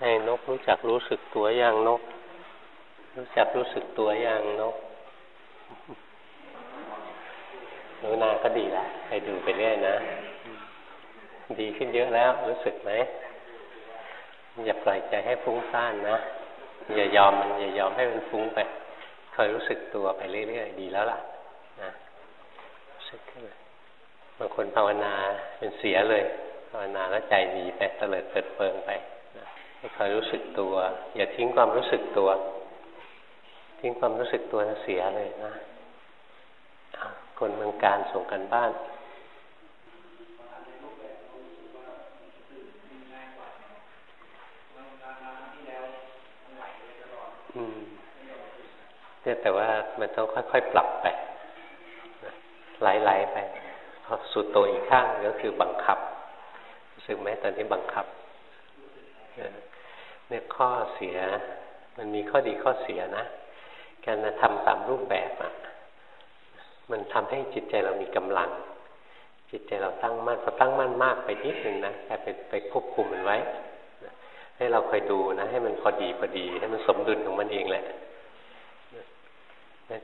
ให้นกรู้จักรู้สึกตัวอย่างนก รู้จักรู้สึกตัวอย่างนกรู้นาก็ดีละไปดูไปเรื่อยนะ ดีขึ้นเยอะแล้ว รู้สึกไหมอย่าปล่อยใจให้ฟุ้งซ่านนะอย่ายอมมันอย่ายอมให้มันฟุ้งไปคอยรู้สึกตัวไปเรื่อยๆดีแล้วล่ะนะรู้สึกขึ้นบางคนภาวนาเป็นเสียเลย ภาวนาแล้วใจหนีไปเตลิดเปิดเปิงไป คอยรู้สึกตัว อย่าทิ้งความรู้สึกตัว ทิ้งความรู้สึกตัวเสียเลยนะคนเมืองการส่งกันบ้านเนี่ยแต่ว่ามันต้องค่อยๆปรับไปไหลๆไปพอสุดโตอีกข้างก็คือบังคับรู้สึกไหมตอนนี้บังคับ เนี่ยข้อเสีย มันมีข้อดีข้อเสียนะ การทำตามรูปแบบอะ มันทำให้จิตใจเรามีกำลัง จิตใจเราตั้งมั่นพอตั้งมั่นมากไปนิดหนึ่งนะแต่ไปไปควบคุมมันไว้ ให้เราคอยดูนะ ให้มันพอดีพอดี ให้มันสมดุลของมันเองแหละ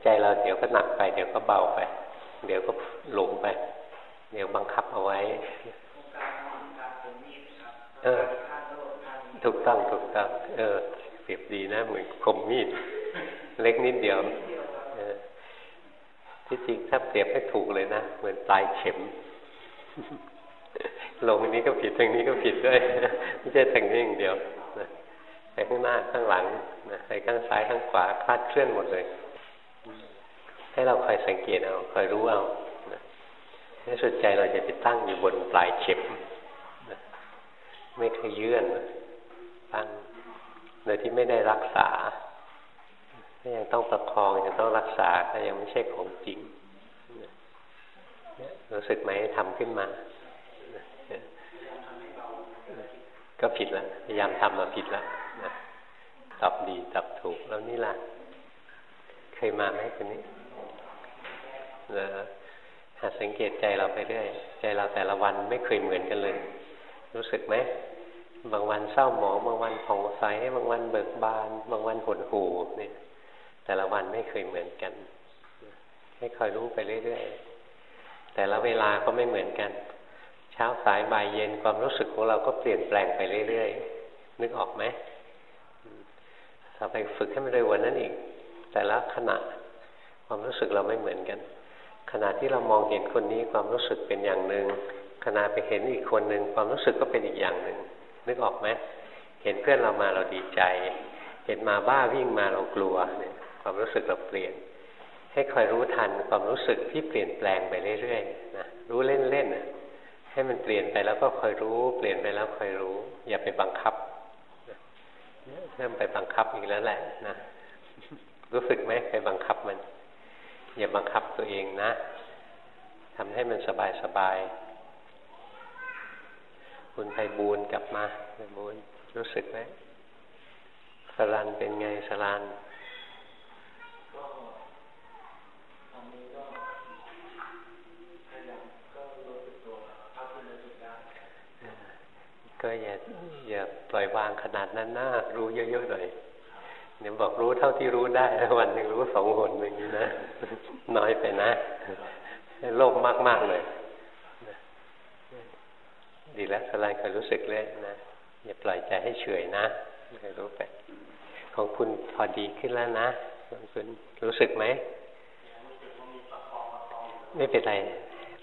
ใจเราเดี๋ยวก็หนักไป เดี๋ยวก็เบาไป เดี๋ยวก็หลงไป เดี๋ยวบังคับเอาไว้ เออ ถูกต้องถูกต้อง เออเปรียบดีนะ เหมือนคมมีด เล็กนิดเดียวออที่จริงถ้าเปรียบให้ถูกเลยนะ เหมือนปลายเข็ม ลงนี้ก็ผิดทางนี้ก็ผิดด้วย ไม่ใช่ทางนี้อย่างเดียวไปข้างหน้าข้างหลังไปข้างซ้ายข้างขวาคลาดเคลื่อนหมดเลย ให้เราคอยสังเกตเอาคอยรู้เอาในสุดใจเราจะไปตั้งอยู่บนปลายเข็มไม่เคยเยื่อน ตั้ง โดยที่ไม่ได้รักษายังต้องประคองยังต้องรักษาก็ยังไม่ใช่ของจริงรู้สึกไหมทำขึ้นมา ก็ผิดแล้วพยายามทำมาผิดแล้วตอบดีตอบถูกแล้วนี่ล่ะ เคยมาไหมคนนี้หาสังเกตใจเราไปเรื่อยใจเราแต่ละวันไม่เคยเหมือนกันเลย รู้สึกไหม บางวันเศร้าหมอง บางวันผ่องใส บางวันเบิกบาน บางวันหดหูเนี่ย แต่ละวันไม่เคยเหมือนกัน ให้คอยรู้ไปเรื่อยๆ แต่ละเวลาก็ไม่เหมือนกัน เช้าสายบ่ายเย็นความรู้สึกของเราก็เปลี่ยนแปลงไปเรื่อยๆ นึกออกไหมต่อไปฝึกให้มันเร็วกว่านั้นอีก แต่ละขณะความรู้สึกเราไม่เหมือนกัน ขณะที่เรามองเห็นคนนี้ความรู้สึกเป็นอย่างหนึ่งขณะไปเห็นอีกคนหนึ่งความรู้สึกก็เป็นอีกอย่างหนึ่ง นึกออกไหมเห็นเพื่อนเรามาเราดีใจ เห็นมาบ้าวิ่งมาเรากลัวเนี่ยความรู้สึกเราเปลี่ยน ให้คอยรู้ทันความรู้สึกที่เปลี่ยนแปลงไปเรื่อยๆนะรู้เล่นๆให้มันเปลี่ยนไปแล้วก็คอยรู้ เปลี่ยนไปแล้วคอยรู้ อย่าไปบังคับเริ่มไปบังคับอีกแล้วแหละนะรู้สึกไหมไปบังคับมัน อย่าบังคับตัวเองนะทำให้มันสบายสบาย คุณไพบูนกลับมาไพบูนรู้สึกไหมสลันเป็นไงสลันก็อย่าอย่าปล่อยวางขนาดนั้นนะรู้เยอะๆหน่อยเนี่ยบอกรู้เท่าที่รู้ได้วันหนึ่งรู้สองหนอย่างนี้นะ น้อยไปนะ โลภมากๆเลย ดีแล้วสลายเคยรู้สึกเลยนะอย่าปล่อยใจให้เฉยนะเคยรู้ไปของคุณพอดีขึ้นแล้วนะคุณรู้สึกไหมไม่เป็นไร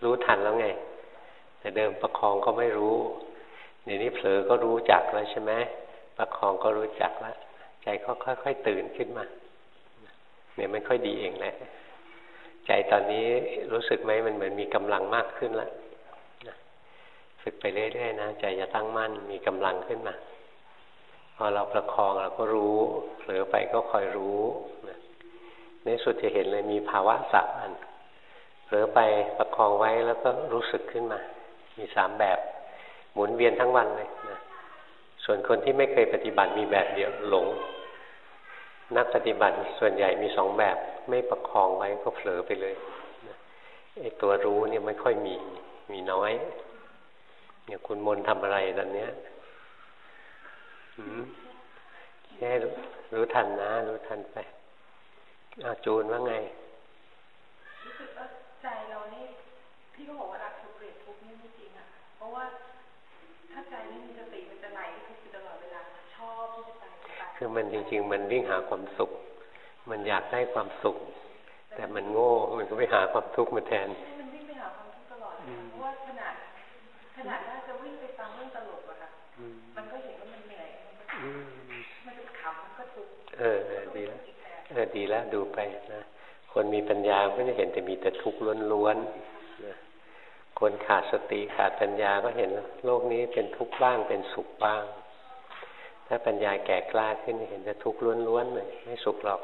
รู้ทันแล้วไง แต่เดิมประคองก็ไม่รู้เดี๋ยวนี้เผลอก็รู้จักแล้วใช่ไหมประคองก็รู้จักแล้วใจก็ค่อย ๆ ตื่นขึ้นมาเนี่ยมันค่อยดีเองแหละ ใจตอนนี้รู้สึกไหมมันเหมือนมีกำลังมากขึ้นแล้ว ฝึกไปเรื่อยๆนะใจจะตั้งมั่นมีกำลังขึ้นมา พอเราประคองเราก็รู้เผลอไปก็คอยรู้ในสุดจะเห็นเลยมีภาวะสามอันเผลอไปประคองไว้แล้วก็รู้สึกขึ้นมา มีสามแบบ หมุนเวียนทั้งวันเลยนะส่วนคนที่ไม่เคยปฏิบัติมีแบบเดียวหลง นักปฏิบัติส่วนใหญ่มีสองแบบ ไม่ประคองไว้ก็เผลอไปเลยไอ้ตัวรู้เนี่ยไม่ค่อยมีมีน้อย เนี่ยคุณมนทำอะไรตอนเนี้ยให้รู้ทันนะ รู้ทันไปอาจูนว่าไงรู้สึกว่าใจเรานี่พี่ก็บอกว่ารักทุกเกลียดทุกนี่ไม่จริงอะ เพราะว่าถ้าใจไม่มีสติมันจะไหลทุกตลอดเวลาชอบที่จะไปคือมันจริง ๆ มันวิ่งหาความสุข มันอยากได้ความสุข แต่มันโง่ มันก็ไปหาความทุกข์มาแทนมันวิ่งไปหาความทุกข์ตลอดเพราะว่าขนาดขนาดน่า เออดีแล้วเออดีแล้วดูไปนะคนมีปัญญาก็จะเห็นแต่มีแต่ทุกข์ล้วนๆนะคนขาดสติขาดปัญญาก็เห็นโลกนี้เป็นทุกข์บ้างเป็นสุขบ้าง ถ้าปัญญาแก่กล้าขึ้นเห็นแต่ทุกข์ล้วนๆเลยไม่สุขหรอก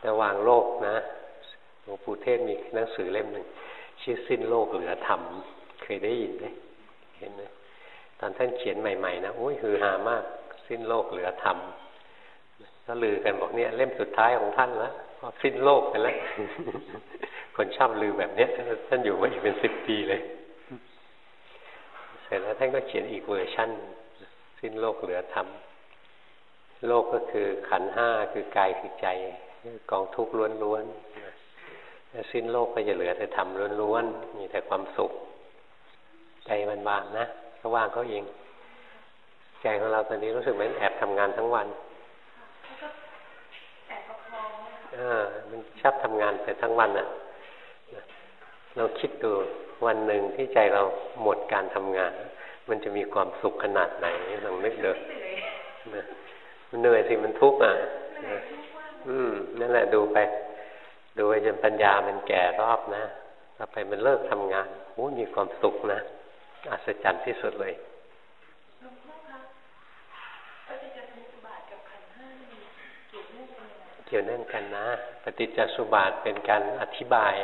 แต่วางโลกนะหลวงปู่เทศมีหนังสือเล่มหนึ่งชื่อสิ้นโลกเหลือธรรมเคยได้ยินไหมเห็นไหมตอนท่านเขียนใหม่ ๆ นะโอ้ยฮือฮามาก สิ้นโลกเหลือธรรม ก็ลือกันบอกเนี่ยเล่มสุดท้ายของท่านแล้วก็สิ้นโลกไปแล้ว คนชอบลือแบบเนี้ยท่านอยู่มาอีกเป็นสิบปีเลย เสร็จแล้วท่านก็เขียนอีกเวอร์ชั่น สิ้นโลกเหลือธรรมโลกก็คือขันห้าคือกายคือใจกองทุกข์ล้วนๆสิ้นโลกก็จะเหลือแต่ธรรมล้วนๆมีแต่ความสุข ใจมันวางนะถ้าว่างเขาเองใจของเราตอนนี้รู้สึกเหมือนแอบทำงานทั้งวันเออมันชอบทำงานไปทั้งวันอะเราคิดดูวันหนึ่งที่ใจเราหมดการทำงาน มันจะมีความสุขขนาดไหนลองนึกเด้อมันเหนื่อยสิมันทุกข์อะอืมนั่นแหละดูไป ดูไปจนปัญญามันแก่รอบนะต่อไปมันเลิกทำงานโอ้มีความสุขนะอัศจรรย์ที่สุดเลย เกี่ยวเนื่องกันนะ ปฏิจจสุบาทเป็นการอธิบาย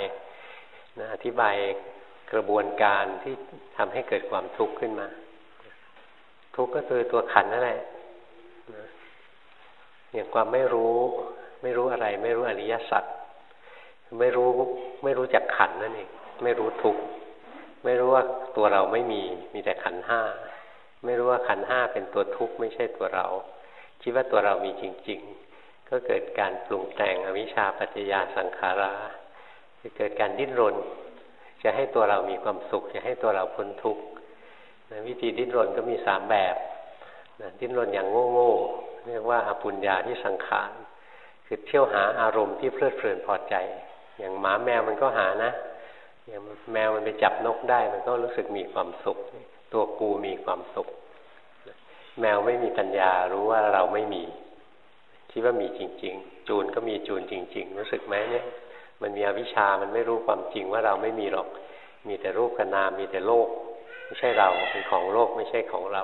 นะอธิบายกระบวนการที่ทำให้เกิดความทุกข์ขึ้นมา ทุกข์ก็คือตัวขันนั่นแหละอย่างความไม่รู้ไม่รู้อะไร ไม่รู้อริยสัจไม่รู้ไม่รู้จักขันนั่นเองไม่รู้ทุกข์ไม่รู้ว่าตัวเราไม่มีมีแต่ขันห้าไม่รู้ว่าขันห้าเป็นตัวทุกข์ไม่ใช่ตัวเรา คิดว่าตัวเรามีจริง ๆ ก็เกิดการปรุงแต่งอวิชชาปัจจยาสังขาราจะเกิดการดิ้นรน จะให้ตัวเรามีความสุข จะให้ตัวเราพ้นทุกข์วิธีดิ้นรนก็มีสามแบบดิ้นรนอย่างโง่ๆเรียกว่าอปุญญาที่สังขารคือเที่ยวหาอารมณ์ที่เพลิดเพลินพอใจ อย่างหมาแมวมันก็หานะอย่างแมวมันไปจับนกได้ มันก็รู้สึกมีความสุข ตัวกูมีความสุข แมวไม่มีปัญญารู้ว่าเราไม่มี คิดว่ามีจริง ๆ จูนก็มีจูนจริง ๆ รู้สึกไหมเนี่ย มันมีอวิชามันไม่รู้ความจริงว่าเราไม่มีหรอก มีแต่รูปกับนามมีแต่โลก ไม่ใช่เราเป็นของโลกไม่ใช่ของเรา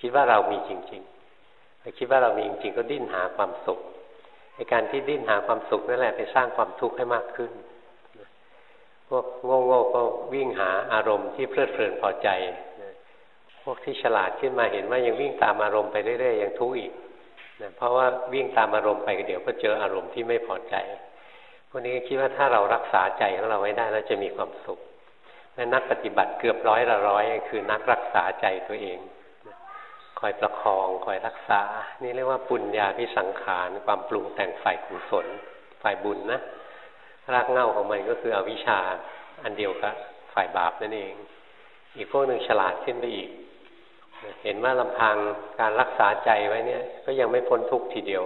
คิดว่าเรามีจริงๆคิดว่าเรามีจริง ๆ ก็ดิ้นหาความสุขในการที่ดิ้นหาความสุขนั่นแหละไปสร้างความทุกข์ให้มากขึ้นพวกโง่ๆก็วิ่งหาอารมณ์ที่เพลิดเพลินพอใจ พวกที่ฉลาดขึ้นมาเห็นว่ายังวิ่งตามอารมณ์ไปเรื่อยๆยังทุกข์อีก นะเพราะว่าวิ่งตามอารมณ์ไปเดี๋ยวก็เจออารมณ์ที่ไม่พอใจพวกนี้คิดว่าถ้าเรารักษาใจของเราไว้ได้เราจะมีความสุขและนักปฏิบัติเกือบร้อยละร้อยคือนักรักษาใจตัวเอง คอยประคองคอยรักษา นี่เรียกว่าปุญญาพิสังขารความปรุงแต่งฝ่ายกุศลฝ่ายบุญนะรากเง่าของมันก็คืออวิชชาอันเดียวกับฝ่ายบาปนั่นเอง อีกพวกหนึ่งฉลาดขึ้นไปอีก เห็นว่าลำพังการรักษาใจไว้เนี่ย ก็ยังไม่พ้นทุกทีเดียว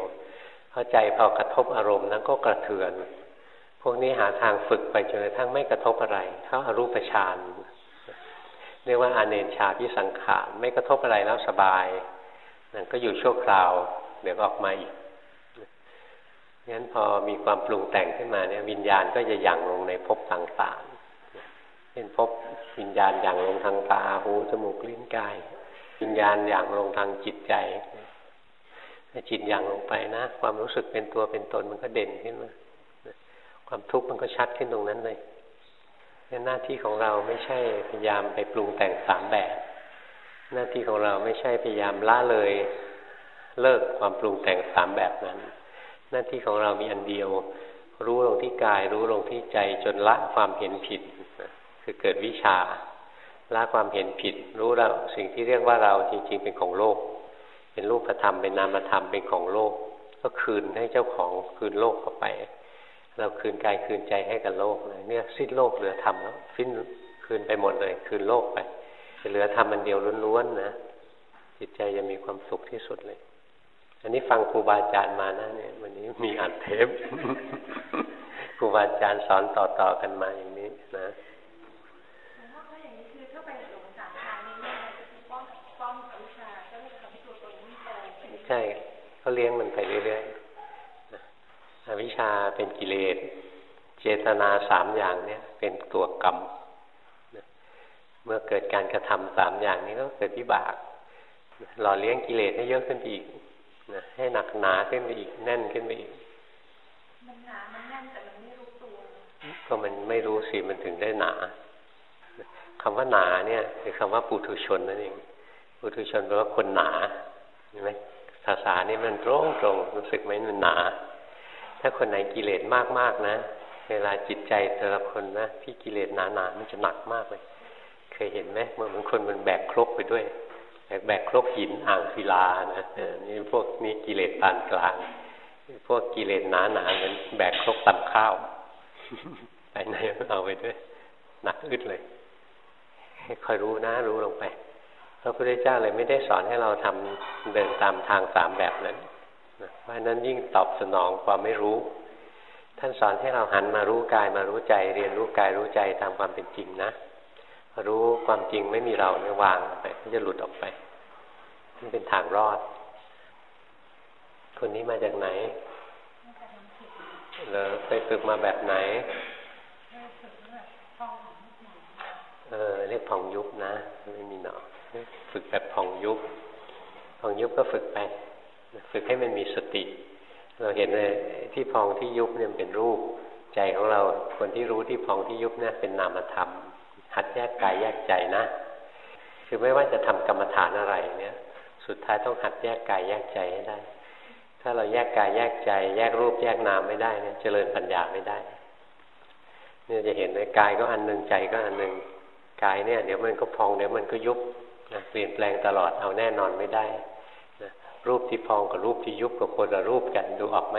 เพราะใจพอกระทบอารมณ์นั้นก็กระเทือน พวกนี้หาทางฝึกไปจนกระทั่งไม่กระทบอะไร เข้าอารูปฌานเรียกว่าอาเนชาที่สังขารไม่กระทบอะไรแล้วสบายนั่นก็อยู่ชั่วคราว เดี๋ยวออกมาอีกงั้นพอมีความปรุงแต่งขึ้นมาเนี่ยวิญญาณก็จะหยั่งลงในภพต่างๆเช่นภพวิญญาณหยั่งลงทางตาหูจมูกลิ้นกาย วิญญาณยั่งลงทางจิตใจจิตยั่งลงไปนะ ความรู้สึกเป็นตัวเป็นตนมันก็เด่นขึ้นมาความทุกข์มันก็ชัดขึ้นตรงนั้นเลยหน้าที่ของเราไม่ใช่พยายามไปปรุงแต่งสามแบบ หน้าที่ของเราไม่ใช่พยายามละเลยเลิกความปรุงแต่งสามแบบนั้น หน้าที่ของเรามีอันเดียว รู้ลงที่กาย รู้ลงที่ใจจนละความเห็นผิด คือเกิดวิชา ละความเห็นผิด รู้เราสิ่งที่เรียกว่าเราจริง ๆ เป็นของโลก เป็นรูปธรรมเป็นนามธรรมเป็นของโลก ก็คืนให้เจ้าของคืนโลกเข้าไป เราคืนกายคืนใจให้กับโลกเลยเนี่ยสิ้นโลกเหลือธรรมแล้วสิ้นคืนไปหมดเลย คืนโลกไปเหลือธรรมมันเดียวล้วนๆนะจิตใจจะมีความสุขที่สุดเลย อันนี้ฟังครูบาอาจารย์มานะเนี่ย วันนี้มีอัดเทปครูบาอาจารย์สอนต่อๆกันมาอย่างนี้นะ ใช่เขาเลี้ยงมันไปเรื่อยๆอวิชชาเป็นกิเลส เจตนาสามอย่างเนี่ย เป็นตัวกรรม เมื่อเกิดการกระทำสามอย่างนี้ก็เกิดวิบาก หล่อเลี้ยงกิเลสให้เยอะขึ้นไปอีกนะให้หนักหนาขึ้นไปอีก แน่นขึ้นไปอีก มันหนา มันแน่นแต่มันไม่รู้ตัว ก็มันไม่รู้สิ มันถึงได้หนาคำว่าหนาเนี่ยคือคำว่าปุถุชนนั่นเองปุถุชนแปลว่าคนหนาเห็นไหม ภาษานี่มันตรงตรงรู้สึกไหมมันหนา ถ้าคนไหนกิเลสมากๆนะ เวลาจิตใจแต่ละคนนะที่กิเลสหนาๆมันจะหนักมากเลย เคยเห็นไหมเมื่อมันคนมันแบกครกไปด้วย แบกแบกครกหินอ่างศิลานะนี่พวกนี้กิเลสปานกลาง พวกกิเลสหนาหนาเหมือนแบกครกตำข้าวไปไหนเอาไปด้วยหนักอึดเลยให้คอยรู้นะรู้ลงไป พระพุทธเจ้าเลยไม่ได้สอนให้เราทำเดินตามทางสามแบบนั้นเพราะนั้นยิ่งตอบสนองความไม่รู้ ท่านสอนให้เราหันมารู้กายมารู้ใจ เรียนรู้กายรู้ใจตามความเป็นจริงนะรู้ความจริงไม่มีเราเนี่ยวางไปก็จะหลุดออกไปนี่เป็นทางรอด คนนี้มาจากไหนเลอไปฝึกมาแบบไหนเออเรียกผ่องยุบนะ ไม่มีหนอ ฝึกแบบพองยุบพองยุบก็ฝึกไป ฝึกให้มันมีสติ เราเห็นเลยที่พองที่ยุบเนี่ยเป็นรูป ใจของเราคนที่รู้ที่พองที่ยุบเนี่ยเป็นนามธรรม หัดแยกกายแยกใจนะ คือไม่ว่าจะทำกรรมฐานอะไรเนี่ย สุดท้ายต้องหัดแยกกายแยกใจให้ได้ ถ้าเราแยกกายแยกใจ แยกรูปแยกนามไม่ได้เนี่ยเจริญปัญญาไม่ได้เนี่ยจะเห็นเลยกายก็อันหนึ่งใจก็อันหนึ่งกายเนี่ยเดี๋ยวมันก็พองเดี๋ยวมันก็ยุบ นะเปลี่ยนแปลงตลอดเอาแน่นอนไม่ได้นะรูปที่พองกับรูปที่ยุบกับคนละรูปกันดูออกไหม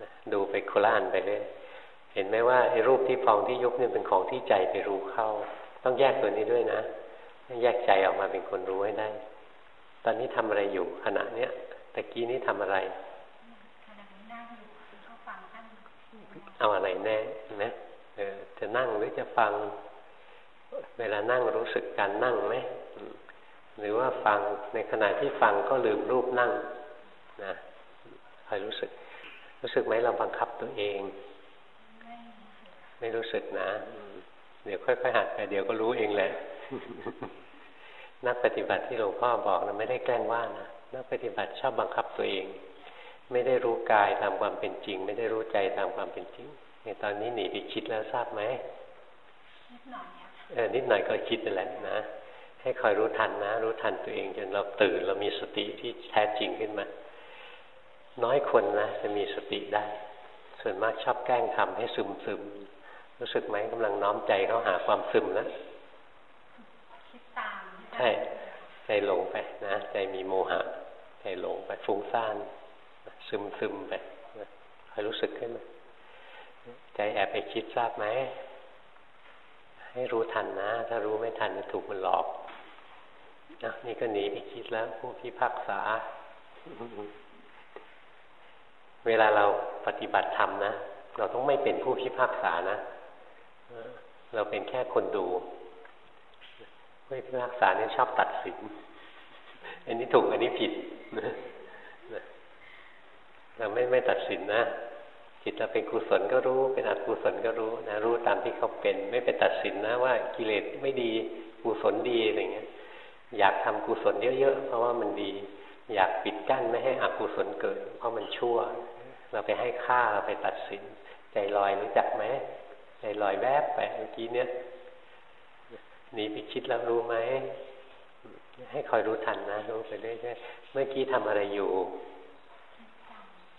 นะดูไปโคล่านไปเลยเห็นไหมว่าไอ้รูปที่พองที่ยุบเนี่ยเป็นของที่ใจไปรู้เข้า ต้องแยกตัวนี้ด้วยนะแยกใจออกมาเป็นคนรู้ให้ได้ ตอนนี้ทำอะไรอยู่ขณะเนี้ยตะกี้นี้ทำอะไรเอาอะไรแน่นะเออจะนั่งหรือจะฟัง เวลานั่งรู้สึกการนั่งไหม หรือว่าฟังในขณะที่ฟังก็ลืมรูปนั่งนะคอยรู้สึก รู้สึกไหมเราบังคับตัวเอง ไม่รู้สึกนะ เดี๋ยวค่อยๆหัดไปเดี๋ยวก็รู้เองแหละ นักปฏิบัติที่หลวงพ่อบอกนะไม่ได้แกล้งว่านะนักปฏิบัติชอบบังคับตัวเอง ไม่ได้รู้กายตามความเป็นจริง ไม่ได้รู้ใจตามความเป็นจริงในตอนนี้หนีไปคิดแล้วทราบไหมนิดหน่อยเออนิดหน่อยก็คิดนั่นแหละนะ ให้คอยรู้ทันนะ รู้ทันตัวเองจนเราตื่นเรามีสติที่แท้จริงขึ้นมา น้อยคนนะจะมีสติได้ ส่วนมากชอบแกล้งทำให้ซึมซึมรู้สึกไหมกำลังน้อมใจเข้าหาความซึมแล้วใช่ใจหลงไปนะ ใจมีโมหะ ใจหลงไปฟุ้งซ่านซึมซึมไปคอยรู้สึกขึ้นมาใจแอบไปคิดทราบไหมให้รู้ทันนะ ถ้ารู้ไม่ทันจะถูกมันหลอก นะนี่ก็หนีไปคิดแล้วผู้พิพากษา เวลาเราปฏิบัติธรรมนะ เราต้องไม่เป็นผู้พิพากษานะ เราเป็นแค่คนดูผู้พิพากษาเนี่ยชอบตัดสิน อันนี้ถูกอันนี้ผิดเราไม่ไม่ตัดสินนะจิตเราเป็นกุศลก็รู้เป็นอกุศลก็รู้นะรู้ตามที่เขาเป็น ไม่ไปตัดสินนะว่ากิเลสไม่ดีกุศลดีอะไรเงี้ย อยากทำกุศลเยอะๆ เพราะว่ามันดี อยากปิดกั้นไม่ให้อกุศลเกิด เพราะมันชั่ว เราไปให้ค่าเราไปตัดสิน ใจลอยรู้จักไหมใจลอยแวบไปเมื่อกี้เนี้ยหนีไปคิดแล้วรู้ไหมให้คอยรู้ทันนะรู้ไปเรื่อยๆเมื่อกี้ทำอะไรอยู่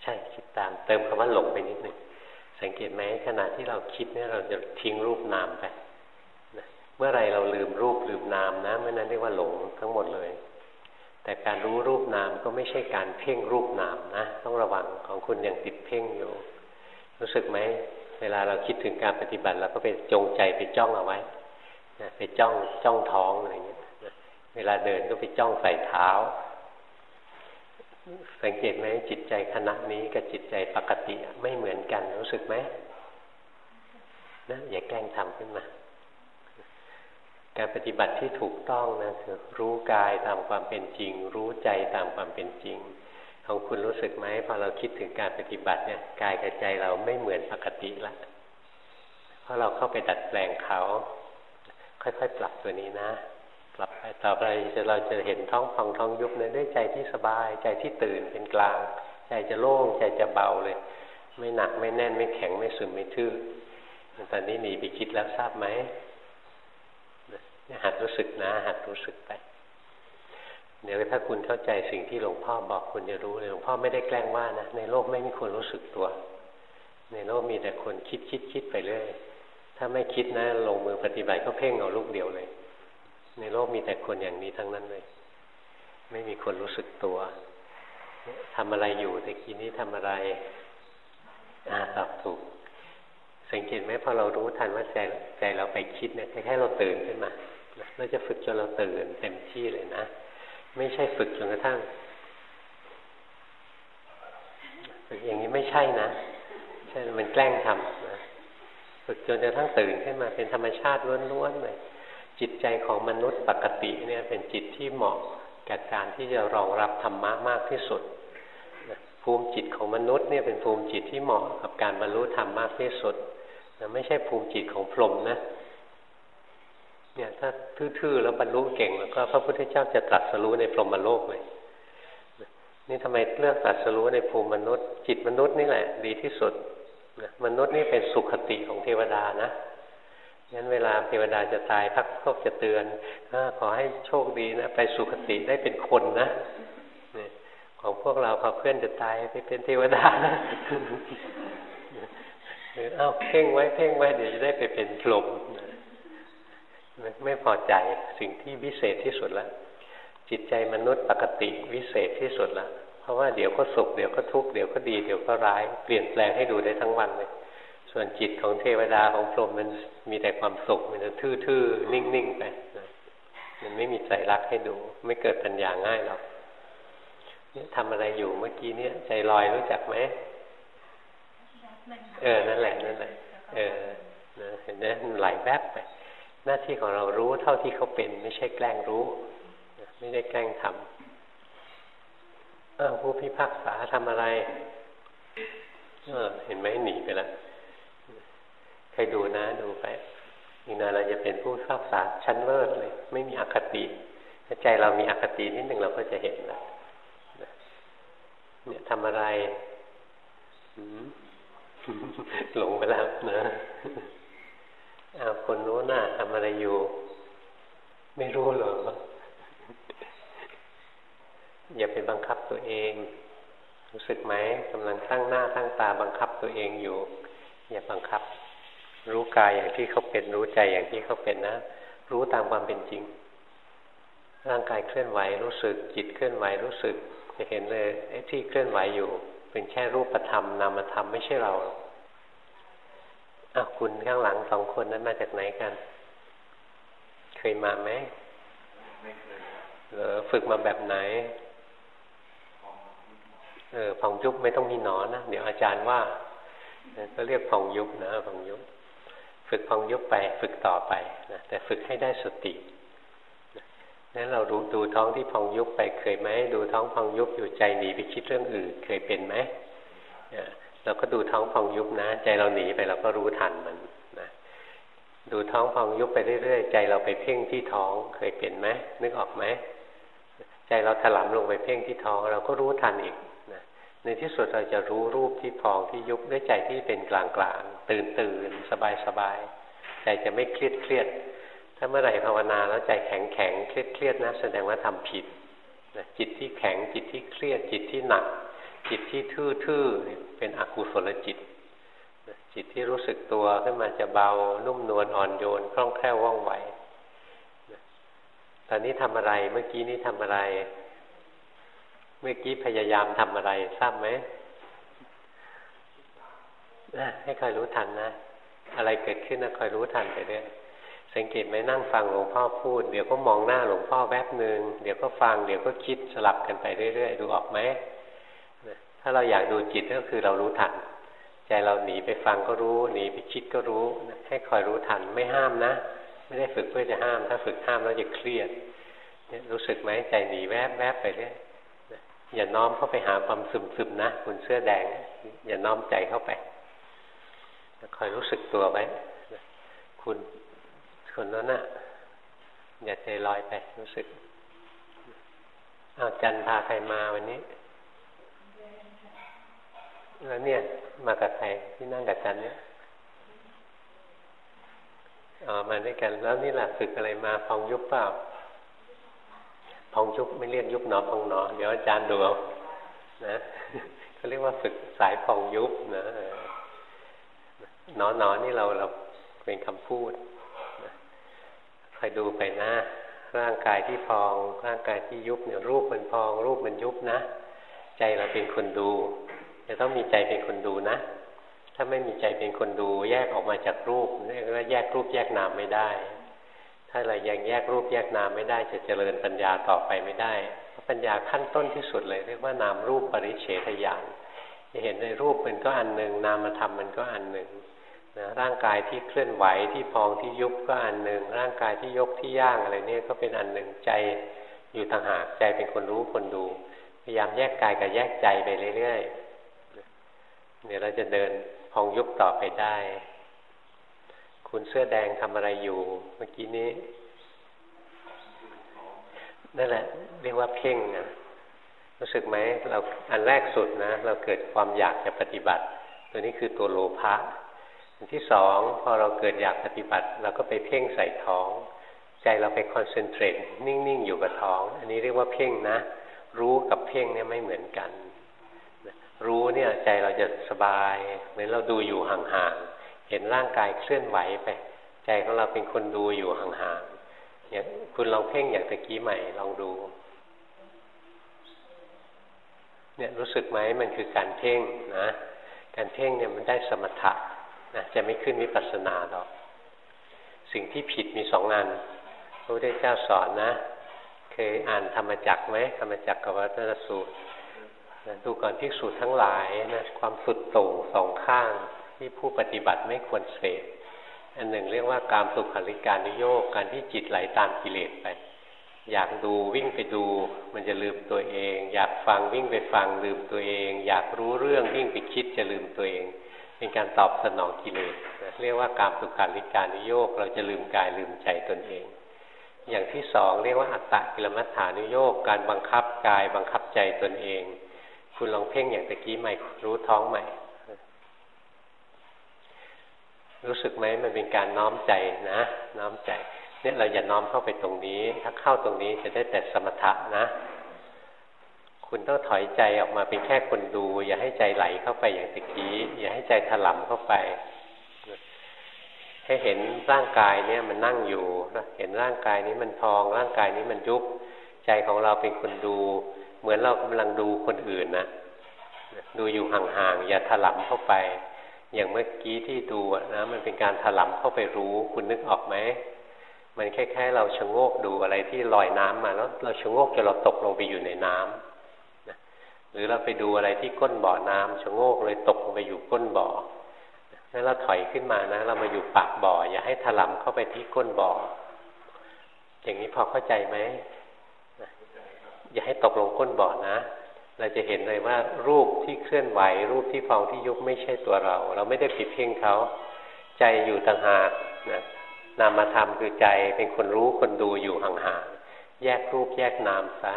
ใช่คิดตาม เติมคำว่าหลงไปนิดหนึ่งสังเกตไหมขณะที่เราคิดเนี่ยเราจะทิ้งรูปนามไป เมื่อไรเราลืมรูปลืมนามนะเมื่อนั้นเรียกว่าหลงทั้งหมดเลย แต่การรู้รูปนามก็ไม่ใช่การเพ่งรูปนามนะต้องระวังของคุณยังติดเพ่งอยู่ รู้สึกไหมเวลาเราคิดถึงการปฏิบัติเราก็ไปจงใจไปจ้องเอาไว้ไปจ้องจ้องท้องอะไรเงี้ยเวลาเดินก็ไปจ้องใส่เท้า สังเกตไหมจิตใจขณะนี้กับจิตใจปกติไม่เหมือนกันรู้สึกไหมนะอย่าแกล้งทำขึ้นมา การปฏิบัติที่ถูกต้องนะคือรู้กายตามความเป็นจริง รู้ใจตามความเป็นจริง ของคุณรู้สึกไหมพอเราคิดถึงการปฏิบัติเนี่ยกายกับใจเราไม่เหมือนปกติละเพราะเราเข้าไปดัดแปลงเขา ค่อยๆ ปรับตัวนี้นะปรับไปต่อไปจะเราจะเห็นท้องฟองท้องยุบเนี่ยด้วยใจที่สบาย ใจที่ตื่นเป็นกลาง ใจจะโล่งใจจะเบาเลย ไม่หนักไม่แน่นไม่แข็งไม่ซึมไม่ทื่อตอนนี้หนีไปคิดแล้วทราบไหม หัดรู้สึกนะ หัดรู้สึกไป เดี๋ยวถ้าคุณเข้าใจสิ่งที่หลวงพ่อบอกคุณจะรู้เลยหลวงพ่อไม่ได้แกล้งว่านะ ในโลกไม่มีคนรู้สึกตัว ในโลกมีแต่คนคิดคิดคิดไปเรื่อยถ้าไม่คิดนะ ลงมือปฏิบัติก็เพ่งเอาลูกเดียวเลย ในโลกมีแต่คนอย่างนี้ทั้งนั้นเลย ไม่มีคนรู้สึกตัวทำอะไรอยู่แต่กี้นี้ทำอะไรอ่าตอบถูกสังเกตไหมพอเรารู้ทันว่าใจใจเราไปคิดเนี่ยแค่เราตื่นขึ้นมา เราจะฝึกจนเราตื่นเต็มที่เลยนะ ไม่ใช่ฝึกจนกระทั่งฝึกอย่างนี้ไม่ใช่นะใช่มันแกล้งทำนะฝึกจนกระทั่งตื่นขึ้นมาเป็นธรรมชาติล้วนๆเลยจิตใจของมนุษย์ปกติเนี่ยเป็นจิตที่เหมาะกับการที่จะรองรับธรรมะมากที่สุดภูมิจิตของมนุษย์เนี่ยเป็นภูมิจิตที่เหมาะกับการบรรลุธรรมมากที่สุดไม่ใช่ภูมิจิตของพรหมนะ เนี่ยถ้าทื่อๆแล้วบรรลุเก่งแล้วก็พระพุทธเจ้าจะตรัสรู้ในพรหมโลกเลยนี่ทำไมเลือกตรัสรู้ในภูมิมนุษย์ จิตมนุษย์นี่แหละดีที่สุดมนุษย์นี่เป็นสุขติของเทวดานะงั้นเวลาเทวดาจะตายพักพวกจะเตือนอขอให้โชคดีนะ ไปสุขติได้เป็นคนนะของพวกเราพอเพื่อนจะตายไปเป็นเทวดานะหรือเอาเพ่งไว้เพ่งไว้เดี๋ยวจะได้ไปเป็นพรหม ไม่พอใจสิ่งที่วิเศษที่สุดละจิตใจมนุษย์ปกติวิเศษที่สุดละเพราะว่าเดี๋ยวก็สุขเดี๋ยวก็ทุกข์เดี๋ยวก็ดีเดี๋ยวก็ร้ายเปลี่ยนแปลงให้ดูได้ทั้งวันเลยส่วนจิตของเทวดาของพรหมมันมีแต่ความสุขมันจะทื่อๆนิ่งๆไปมันไม่มีใจรักให้ดู ไม่เกิดปัญญาง่ายหรอกเนี่ยทำอะไรอยู่เมื่อกี้เนี่ย ใจลอยรู้จักไหมเออนั่นแหละนั่นแหละเออเห็นไหมมันไหลแวบไป หน้าที่ของเรารู้เท่าที่เขาเป็น ไม่ใช่แกล้งรู้ ไม่ได้แกล้งทำผู้พิพากษาทำอะไรเเห็นไหมหนีไปแล้วใครดูนะดูไปอีกนานเราจะเป็นผู้พิพากษาชั้นเลิศเลย ไม่มีอคติถ้าใจเรามีอคตินิดหนึ่งเราก็จะเห็นแล้วเนี่ยทำอะไรหลงไปแล้วนะ อาคนรู้หน้าทำอะไรอยู่ ไม่รู้หรอ อย่าไปบังคับตัวเอง รู้สึกไหมกำลังตั้งหน้าตั้งตาบังคับตัวเองอยู่ อย่าบังคับ รู้กายอย่างที่เขาเป็นรู้ใจอย่างที่เขาเป็นนะ รู้ตามความเป็นจริง ร่างกายเคลื่อนไหวรู้สึก จิตเคลื่อนไหวรู้สึกจะเห็นเลยไอ้ที่เคลื่อนไหวอยู่ เป็นแค่รูปธรรมนามธรรมไม่ใช่เราอ้าวคุณข้างหลังสองคนนั้นมาจากไหนกัน เคยมาไหมไม่เคยเออฝึกมาแบบไหน เออผ่องยุบไม่ต้องมีหนอนนะเดี๋ยวอาจารย์ว่าก็เรียกผ่องยุบนะผ่องยุบฝึกผ่องยุบไป ฝึกต่อไปนะแต่ฝึกให้ได้สตินั้นเราดูดูท้องที่พองยุบไปเคยไหมดูท้องพองยุบอยู่ใจหนีไปคิดเรื่องอื่น เคยเป็นไหม เราก็ดูท้องพองยุบนะ ใจเราหนีไปเราก็รู้ทันมันนะดูท้องพองยุบไปเรื่อยๆใจเราไปเพ่งที่ท้องเคยเป็นไหมนึกออกไหมใจเราถลำลงไปเพ่งที่ท้อง เราก็รู้ทันอีกนะในที่สุดเราจะรู้รูปที่พองที่ยุบด้วยใจที่เป็นกลางๆตื่นตื่นสบายสบายใจจะไม่เครียดเครียดถ้าเมื่อไหร่ภาวนาแล้วใจแข็งแข็งเครียดเครียดนะแสดงว่าทำผิดจิตที่แข็งจิตที่เครียดจิตที่หนัก จิตที่ทื่อๆเป็นอกุศลจิต จิตที่รู้สึกตัวขึ้นมาจะเบา นุ่มนวลอ่อนโยนคล่องแคล่วว่องไวตอนนี้ทำอะไรเมื่อกี้นี้ทำอะไร เมื่อกี้พยายามทำอะไรทราบไหมให้คอยรู้ทันนะ อะไรเกิดขึ้นนะคอยรู้ทันไปเรื่อยสังเกตไหมนั่งฟังหลวงพ่อพูด เดี๋ยวก็มองหน้าหลวงพ่อแวบหนึ่งเดี๋ยวก็ฟัง เดี๋ยวก็คิดสลับกันไปเรื่อยๆดูออกไหม ถ้าเราอยากดูจิตก็คือเรารู้ทัน ใจเราหนีไปฟังก็รู้ หนีไปคิดก็รู้ ให้คอยรู้ทันไม่ห้ามนะ ไม่ได้ฝึกเพื่อจะห้าม ถ้าฝึกห้ามแล้วจะเครียดเนี่ยรู้สึกไหมใจหนีแวบแวบไปเรื่อยอย่าน้อมเข้าไปหาความซึมซึมนะคุณเสื้อแดง อย่าน้อมใจเข้าไปคอยรู้สึกตัวไว้คุณคนนั้นน่ะ อย่าใจลอยไปรู้สึกเอาจันพาใครมาวันนี้ แล้วเนี่ย มากับใครที่นั่งกับจันเนี่ยอ๋อมาด้วยกัน แล้วนี่หละฝึกอะไรมาพองยุบเปล่าพองยุบไม่เรียกยุบหนอพองหนอเดี๋ยวอาจารย์ดูเอานะเขาเรียกว่าฝึกสายพองยุบนะหนอหนอนี่เราเราเป็นคำพูดคอยดูไปนะร่างกายที่พอง ร่างกายที่ยุบเนี่ยรูปมันพอง รูปมันยุบนะ ใจเราเป็นคนดู จะต้องมีใจเป็นคนดูนะ ถ้าไม่มีใจเป็นคนดู แยกออกมาจากรูปเรียกว่าแยกรูปแยกนามไม่ได้ ถ้าเรายังแยกรูปแยกนามไม่ได้ จะเจริญปัญญาต่อไปไม่ได้ปัญญาขั้นต้นที่สุดเลย เรียกว่านามรูปปริเฉทญาณจะเห็นในรูปมันก็อันหนึ่งนามธรรมมันก็อันหนึ่งนะร่างกายที่เคลื่อนไหวที่พองที่ยุบก็อันหนึ่งร่างกายที่ยกที่ย่างอะไรเนี่ยก็เป็นอันหนึ่งใจอยู่ต่างหากใจเป็นคนรู้คนดู พยายามแยกกายกับแยกใจไปเรื่อยๆ เดี๋ยวเราจะเดินพองยุบต่อไปได้ คุณเสื้อแดงทำอะไรอยู่ เมื่อกี้นี้ นั่นแหละ เรียกว่าเพ่งนะรู้สึกไหมเราอันแรกสุดนะ เราเกิดความอยากจะปฏิบัติ ตัวนี้คือตัวโลภะอันที่สองพอเราเกิดอยากปฏิบัติ เราก็ไปเพ่งใส่ท้อง ใจเราไปคอนเซนเทรตนิ่ง ๆ อยู่กับท้อง อันนี้เรียกว่าเพ่งนะ รู้กับเพ่งเนี่ยไม่เหมือนกัน รู้เนี่ยใจเราจะสบาย เหมือนเราดูอยู่ห่างๆเห็นร่างกายเคลื่อนไหวไป ใจของเราเป็นคนดูอยู่ห่างๆอย่างคุณลองเพ่งอย่างตะกี้ใหม่ลองดูเนี่ยรู้สึกไหมมันคือการเพ่งนะ การเพ่งเนี่ยมันได้สมถะนะจะไม่ขึ้นวิปัสสนาหรอก สิ่งที่ผิดมีสองงานพระพุทธเจ้าสอนนะ เคยอ่านธรรมจักไหมธรรมจักกับวัตนสูตร ดูก่อนภิกษุทั้งหลายนะความสุดโต่งสองข้างที่ผู้ปฏิบัติไม่ควรเสพอันหนึ่งเรียกว่าการสุขาริการนิโยกการที่จิตไหลตามกิเลสไป อยากดูวิ่งไปดู มันจะลืมตัวเอง อยากฟังวิ่งไปฟังลืมตัวเอง อยากรู้เรื่องวิ่งไปคิดจะลืมตัวเอง เป็นการตอบสนองกิเลสนะเรียกว่าการสุขาริการนิโยกเราจะลืมกายลืมใจตนเอง อย่างที่สองเรียกว่าอัตตะกิลมัฏฐานุโยกการบังคับกายบังคับใจตนเอง คุณลองเพ่งอย่างตะกี้ใหม่รู้ท้องใหม่ รู้สึกไหมมันเป็นการน้อมใจนะ น้อมใจ เนี่ยเราอย่าน้อมเข้าไปตรงนี้ ถ้าเข้าตรงนี้จะได้แต่สมถะนะ คุณต้องถอยใจออกมาเป็นแค่คนดู อย่าให้ใจไหลเข้าไปอย่างตะกี้ อย่าให้ใจถลำเข้าไป ให้เห็นร่างกายเนี่ยมันนั่งอยู่ เห็นร่างกายนี้มันพอง ร่างกายนี้มันยุบ ใจของเราเป็นคนดู เหมือนเรากำลังดูคนอื่นนะดูอยู่ห่างๆอย่าถลำเข้าไป อย่างเมื่อกี้ที่ดูนะมันเป็นการถลำเข้าไปรู้คุณนึกออกไหมมันคล้ายๆเราชะโงกดูอะไรที่ลอยน้ำมาแล้วเราชะโงกจนเราตกลงไปอยู่ในน้ำหรือเราไปดูอะไรที่ก้นบ่อน้ำชะโงกเลยตกลงไปอยู่ก้นบ่อแล้วเราถอยขึ้นมานะ เรามาอยู่ปากบ่อ อย่าให้ถลำเข้าไปที่ก้นบ่อ อย่างนี้พอเข้าใจไหม อย่าให้ตกลงก้นบ่อนะ เราจะเห็นเลยว่ารูปที่เคลื่อนไหว รูปที่ฟองที่ยุบไม่ใช่ตัวเรา เราไม่ได้ผิดเพ่งเขาใจอยู่ต่างหากนะนามธรรมคือใจเป็นคนรู้คนดูอยู่ห่างๆแยกรูปแยกนามซะ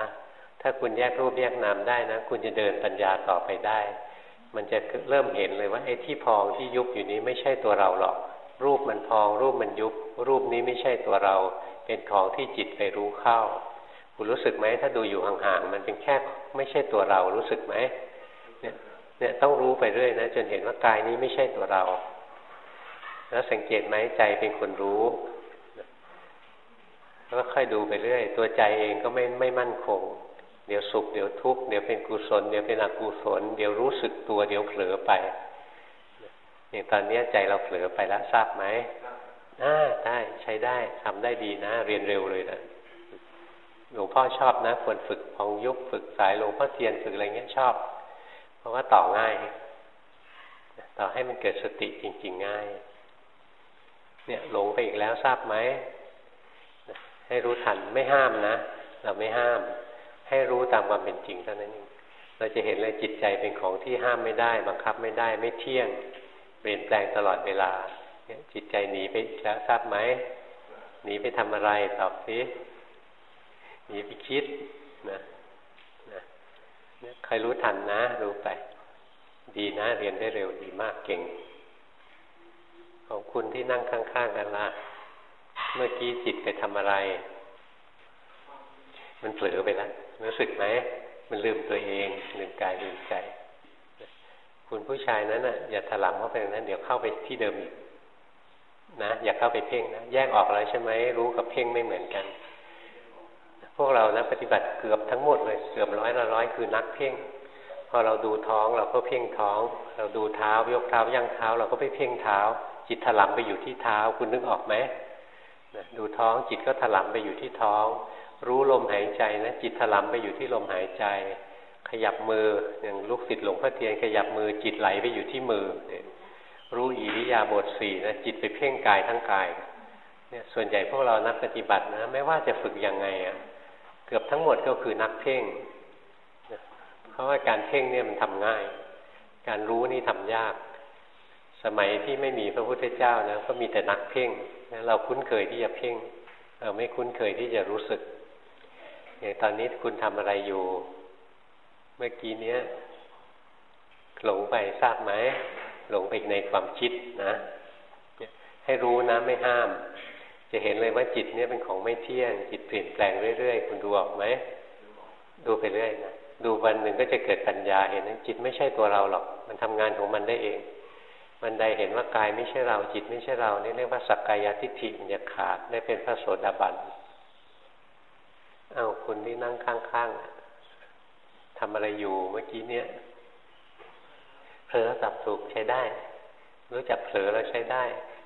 ถ้าคุณแยกรูปแยกนามได้นะ คุณจะเดินปัญญาต่อไปได้ มันจะเริ่มเห็นเลยว่าไอ้ที่พองที่ยุบอยู่นี้ไม่ใช่ตัวเราหรอก รูปมันพอง รูปมันยุบ รูปนี้ไม่ใช่ตัวเรา เป็นของที่จิตไปรู้เข้า คุณรู้สึกไหมถ้าดูอยู่ห่างๆมันเป็นแค่ไม่ใช่ตัวเรารู้สึกไหมเนี่ยเนี่ยต้องรู้ไปเรื่อยนะจนเห็นว่ากายนี้ไม่ใช่ตัวเรา แล้วสังเกตไหมใจเป็นคนรู้ แล้วค่อยดูไปเรื่อย ตัวใจเองก็ไม่ไม่มั่นคง เดี๋ยวสุขเดี๋ยวทุกข์เดี๋ยวเป็นกุศลเดี๋ยวเป็นอกุศลเดี๋ยวรู้สึกตัวเดี๋ยวเผลอไปอย่างตอนนี้ใจเราเผลอไปแล้วทราบไหมอ่าได้ใช้ได้ทำได้ดีนะ เรียนเร็วเลยนะ หลวงพ่อชอบนะควรฝึกพองยุบฝึกสายหลวงพ่อเทียนฝึกอะไรเงี้ยชอบ เพราะว่าต่อง่าย ต่อให้มันเกิดสติจริง ๆ ง่าย เนี่ยหลงไปอีกแล้วทราบไหมให้รู้ทันไม่ห้ามนะ เราไม่ห้าม ให้รู้ตามความเป็นจริงเท่านั้นเองเราจะเห็นเลยจิตใจเป็นของที่ห้ามไม่ได้ บังคับไม่ได้ไม่เที่ยง เปลี่ยนแปลงตลอดเวลาเนี่ยจิตใจหนีไปแล้วทราบไหมหนีไปทำอะไรตอบสิ หนีไปคิดนะนะใครรู้ทันนะ รู้ไป ดีนะ เรียนได้เร็วดีมากเก่ง ของคุณที่นั่งข้างๆกันล่ะ เมื่อกี้จิตไปทำอะไร มันเผลอไปแล้วรู้สึกไหม มันลืมตัวเอง ลืมกายลืมใจคุณผู้ชายนั้นน่ะอย่าถลำเข้าไปนั้นเดี๋ยวเข้าไปที่เดิมอีกนะอย่าเข้าไปเพ่งนะแยกออกแล้วใช่ไหมรู้กับเพ่งไม่เหมือนกัน พวกเรานะปฏิบัติเกือบทั้งหมดเลยเกือบร้อยละร้อยคือนักเพ่ง พอเราดูท้องเราก็เพ่งท้อง เราดูเท้ายกเท้าย่างเท้า เราก็ไปเพ่งเท้า จิตถลำไปอยู่ที่เท้าคุณนึกออกไหมนะดูท้องจิตก็ถลำไปอยู่ที่ท้อง รู้ลมหายใจนะจิตถลำไปอยู่ที่ลมหายใจ ขยับมืออย่างลูกศิษย์หลวงพ่อเทียนขยับมือจิตไหลไปอยู่ที่มือรู้อิริยาบถสี่นะจิตไปเพ่งกายทั้งกายเนี่ยส่วนใหญ่พวกเรานักปฏิบัตินะ ไม่ว่าจะฝึกยังไงอะ่ะ กือบทั้งหมดก็คือนักเพ่งเพราะว่าการเพ่งเนี่ยมันทำง่าย การรู้นี่ทำยาก สมัยที่ไม่มีพระพุทธเจ้านะก็มีแต่นักเพ่งเราคุ้นเคยที่จะเพ่งเราไม่คุ้นเคยที่จะรู้สึกอย่างตอนนี้คุณทำอะไรอยู่ เมื่อกี้เนี้ยหลงไปทราบไหมหลงไปในความคิดนะ ให้รู้นะไม่ห้าม จะเห็นเลยว่าจิตเนี่ยเป็นของไม่เที่ยง จิตเปลี่ยนแปลงเรื่อยๆ คุณดูออกไหม ดูไปเรื่อยนะดูวันหนึ่งก็จะเกิดปัญญาเห็นนะจิตไม่ใช่ตัวเราหรอก มันทำงานของมันได้เองมันใดเห็นว่ากายไม่ใช่เราจิตไม่ใช่เรานี่เรียกว่าสักกายทิฏฐิมันจะขาดได้เป็นพระโสดาบันเอาคุณที่นั่งข้างๆทำอะไรอยู่เมื่อกี้เนี้ยเผลอสับถูกใช้ได้ รู้จักเผลอแล้วใช้ได้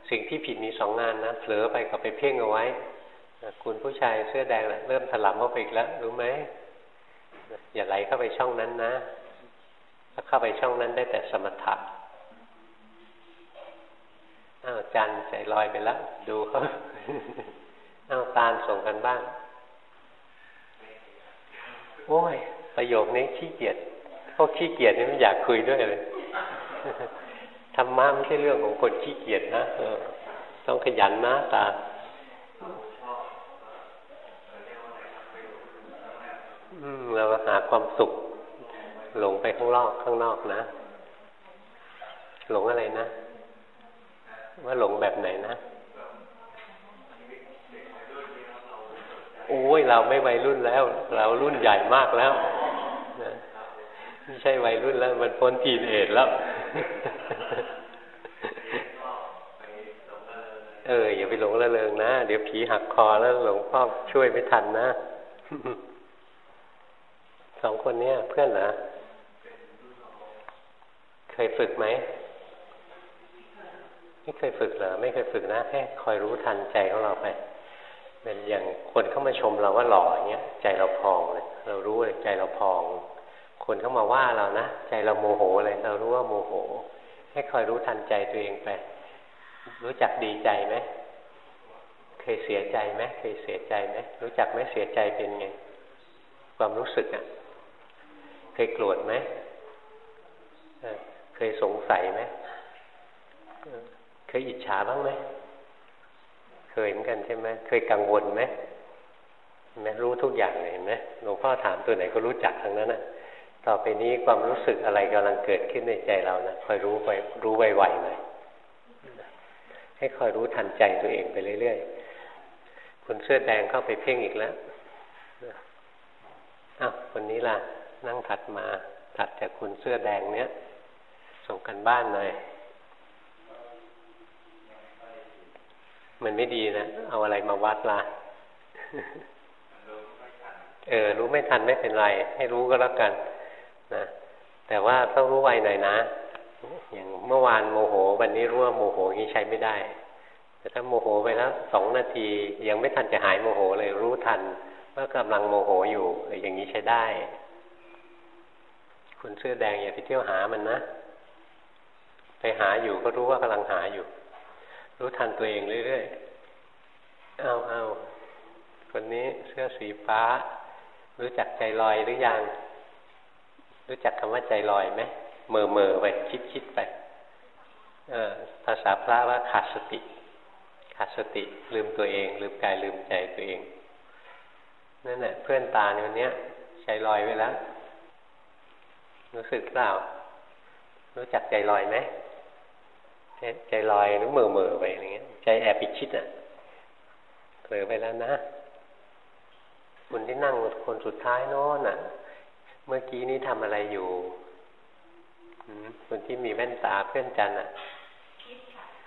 สิ่งที่ผิดมีสองงานนะเผลอไปกับไปเพ่งเอาไว้คุณผู้ชายเสื้อแดงแหละเริ่มถลำเข้าไปอีกแล้วรู้ไหมอย่าไหลเข้าไปช่องนั้นนะถ้าเข้าไปช่องนั้นได้แต่สมถะอ้าวจันใจลอยไปแล้วดูเขาอ้าวตาลส่งกันบ้างโอ้ยประโยคนี้ขี้เกียจพวกขี้เกียจนี่ไม่อยากคุยด้วยเลย ธรรมะไม่ใช่เรื่องของคนขี้เกียจนะเออ ต้องขยันนะตาเราหาความสุข หลงไปข้างนอกข้างนอกนะ หลงอะไรนะ ว่าหลงแบบไหนนะ โอ้ยเราไม่วัยรุ่นแล้ว เรารุ่นใหญ่มากแล้วนะไม่ใช่วัยรุ่นแล้ว มันพ้นทีนเอดแล้ว เอออย่าไปหลงละเริงนะ เดี๋ยวผีหักคอแล้วหลวงพ่อช่วยไม่ทันนะสองคนเนี้ยเพื่อนเหรอ เคยฝึกไหมไม่เคยฝึกเหรอ ไม่เคยฝึกนะแค่คอยรู้ทันใจของเราไปเป็นอย่างคนเข้ามาชมเราว่าหล่ออย่างเงี้ย ใจเราพองเลยเรารู้เลยใจเราพอง คนเข้ามาว่าเรานะใจเราโมโหเลยเรารู้ว่าโมโห ให้คอยรู้ทันใจตัวเองไป รู้จักดีใจไหมเคยเสียใจไหมเคยเสียใจไหมรู้จักไหมเสียใจเป็นไง ความรู้สึกอะ เคยโกรธไหมเคยสงสัยไหมเคยอิจฉาบ้างไหมเคยเหมือนกันใช่ไหมเคยกังวลไหมไหมรู้ทุกอย่างเลยเห็นไหมหลวงพ่อถามตัวไหนก็รู้จักทั้งนั้นนะ ต่อไปนี้ความรู้สึกอะไรกำลังเกิดขึ้นในใจเรานะคอยรู้ไปรู้ไวๆหน่อยให้คอยรู้ทันใจตัวเองไปเรื่อยๆคนเสื้อแดงเข้าไปเพ่งอีกแล้วอ้าวคนนี้ล่ะ นั่งถัดมา ถัดจากคุณเสื้อแดงเนี้ยส่งกันบ้านหน่อยมันไม่ดีนะ เอาอะไรมาวัดล่ะ เออ รู้ไม่ทันไม่เป็นไร ให้รู้ก็แล้วกัน นะแต่ว่าต้องรู้ไวหน่อยนะ อย่างเมื่อวานโมโห วันนี้รู้ว่าโมโหนี้ใช้ไม่ได้ แต่ถ้าโมโหไปแล้วสองนาทียังไม่ทันจะหายโมโหเลยรู้ทันว่ากำลังโมโหอยู่อย่างนี้ใช้ได้ คุณเสื้อแดงอย่าไปเที่ยวหามันนะไปหาอยู่ก็รู้ว่ากำลังหาอยู่ รู้ทันตัวเองเรื่อยๆเอาเอาคนนี้เสื้อสีฟ้า รู้จักใจลอยหรือยัง รู้จักคำว่าใจลอยไหมเมื่อเมื่อไปคิดคิดไปเอภาษาพระว่าขาดสติ ขาดสติลืมตัวเอง ลืมกายลืมใจตัวเอง นั่นแหละเพื่อนตาเนี่ยวันนี้ใจลอยไว้แล้ว รู้สึกเปล่า รู้จักใจลอยไหมใจลอยหรือเมื่อเมื่อไปอย่างเงี้ย ใจแอบไปคิดอะเผลอไปแล้วนะคุณที่นั่งคนสุดท้ายโน้นอะ เมื่อกี้นี้ทำอะไรอยู่คนที่มีแว่นตาเพื่อนจันอะ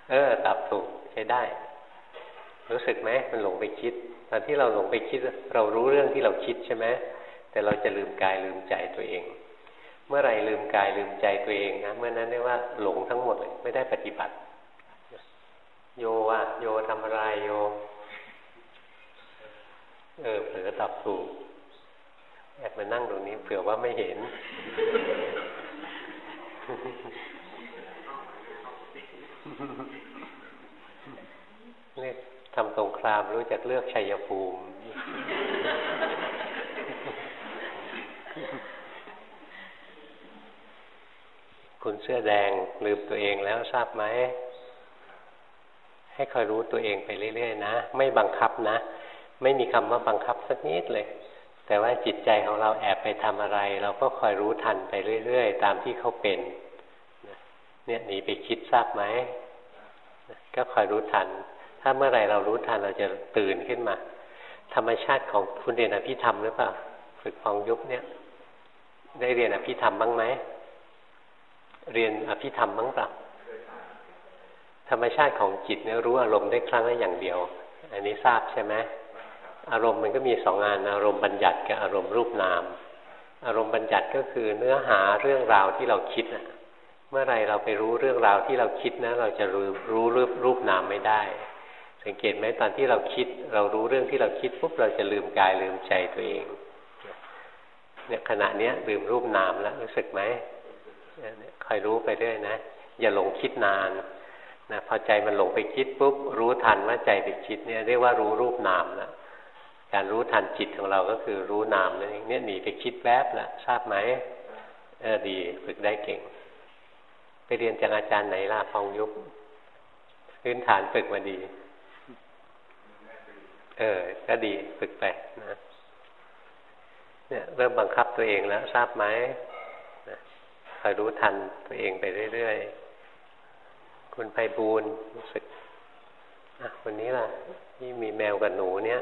เออตอบถูกใช้ได้ รู้สึกไหมมันหลงไปคิด ตอนที่เราหลงไปคิด เรารู้เรื่องที่เราคิดใช่ไหมแต่เราจะลืมกายลืมใจตัวเอง เมื่อไรลืมกายลืมใจตัวเองนะเมื่อนั้นเรียกว่าหลงทั้งหมดเลยไม่ได้ปฏิบัติ โยว่าโยทำอะไรโย เออเผลอตอบถูก แอบมานั่งตรงนี้เผื่อว่าไม่เห็น เรียกทำตรงครามรู้จักเลือกชัยภูมิ คุณเสื้อแดงลืมตัวเองแล้วทราบไหม ให้คอยรู้ตัวเองไปเรื่อยๆนะ ไม่บังคับนะ ไม่มีคำว่าบังคับสักนิดเลย แต่ว่าจิตใจของเราแอบไปทำอะไร เราก็คอยรู้ทันไปเรื่อย ๆ ตามที่เขาเป็นเนี่ยหนีไปคิดทราบไหมก็คอยรู้ทัน ถ้าเมื่อไรเรารู้ทันเราจะตื่นขึ้นมา ธรรมชาติของคุณเรียนอภิธรรมหรือเปล่าฝึกฟองยุบเนี่ย ได้เรียนอภิธรรมบ้างไหมเรียนอภิธรรมบ้างเปล่าธรรมชาติของจิตเนี่ยรู้อารมณ์ได้ครั้งละอย่างเดียว อันนี้ทราบใช่ไหม อารมณ์มันก็มีสองงานอารมณ์บัญญัติกับอารมณ์รูปนาม อารมณ์บัญญัติก็คือเนื้อหาเรื่องราวที่เราคิดนะเมื่อไรเราไปรู้เรื่องราวที่เราคิดนะ เราจะรู้รู้รูปรูปนามไม่ได้ สังเกตไหมตอนที่เราคิด เรารู้เรื่องที่เราคิดปุ๊บเราจะลืมกายลืมใจตัวเองเนี่ยขณะเนี้ยลืมรูปนามแล้วรู้สึกไหมคอยรู้ไปเรื่อยนะอย่าหลงคิดนานนะพอใจมันหลงไปคิดปุ๊บรู้ทันว่าใจไปคิดเนี่ยเรียกว่ารู้รูปนามแล้ว การรู้ทันจิตของเราก็คือรู้นามนั่นเองเนี่ยหนีไปคิดแวบแล้วทราบไหมเออดีฝึกได้เก่ง ไปเรียนจากอาจารย์ไหนล่ะฟองยุบพื้นฐานฝึกมาดี เออ ก็ดีฝึกไปนะเนี่ยเริ่มบังคับตัวเองแล้ว ทราบไหมคอยรู้ทันตัวเองไปเรื่อยๆคุณไพบูลรู้สึกอะวันนี้ล่ะ ที่มีแมวกับหนูเนี่ย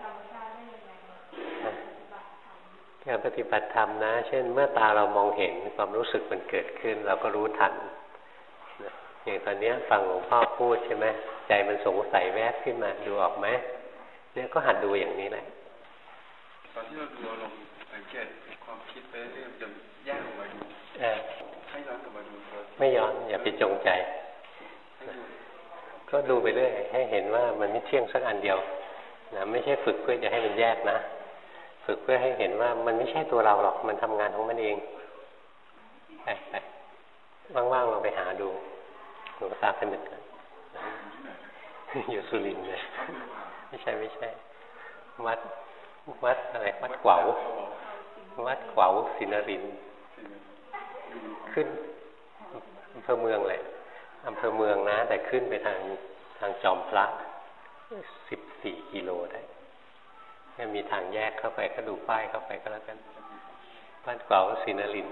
การปฏิบัติธรรมนะ เช่น เมื่อตาเรามองเห็นความรู้สึกมันเกิดขึ้น เราก็รู้ทันอย่างตอนนี้ฟังหลวงพ่อพูดใช่ไหมใจมันสงสัยแวบขึ้นมาดูออกไหมเนี่ยก็หัดดูอย่างนี้แหละตอนที่เราดูลงสังเกตความคิดไปเรื่อยๆจะแยกออกมาดูให้ย้อนกลับมาดูไม่ย้อนอย่าไปจงใจ ก็ดูไปเรื่อยให้เห็นว่ามันไม่เที่ยงสักอันเดียวนะไม่ใช่ฝึกเพื่อจะให้มันแยกนะ ฝึกเพื่อให้เห็นว่ามันไม่ใช่ตัวเราหรอกมันทำงานของมันเองไปไปว่างๆเราไปหาดูลวงตาสนิทกันอยู่สุรินทร์เลยไม่ใช่ไม่ใช่ วัดวัดอะไรวัดเกวาวัดเกวาศินริน ขึ้นอำเภอเมืองเลยอำเภอเมืองนะ แต่ขึ้นไปทางทางจอมพระสิบสี่กิโลได้ มีทางแยกเข้าไปก็ดูป้ายเข้าไปก็แล้วกันบ้านเก่าศรีนริน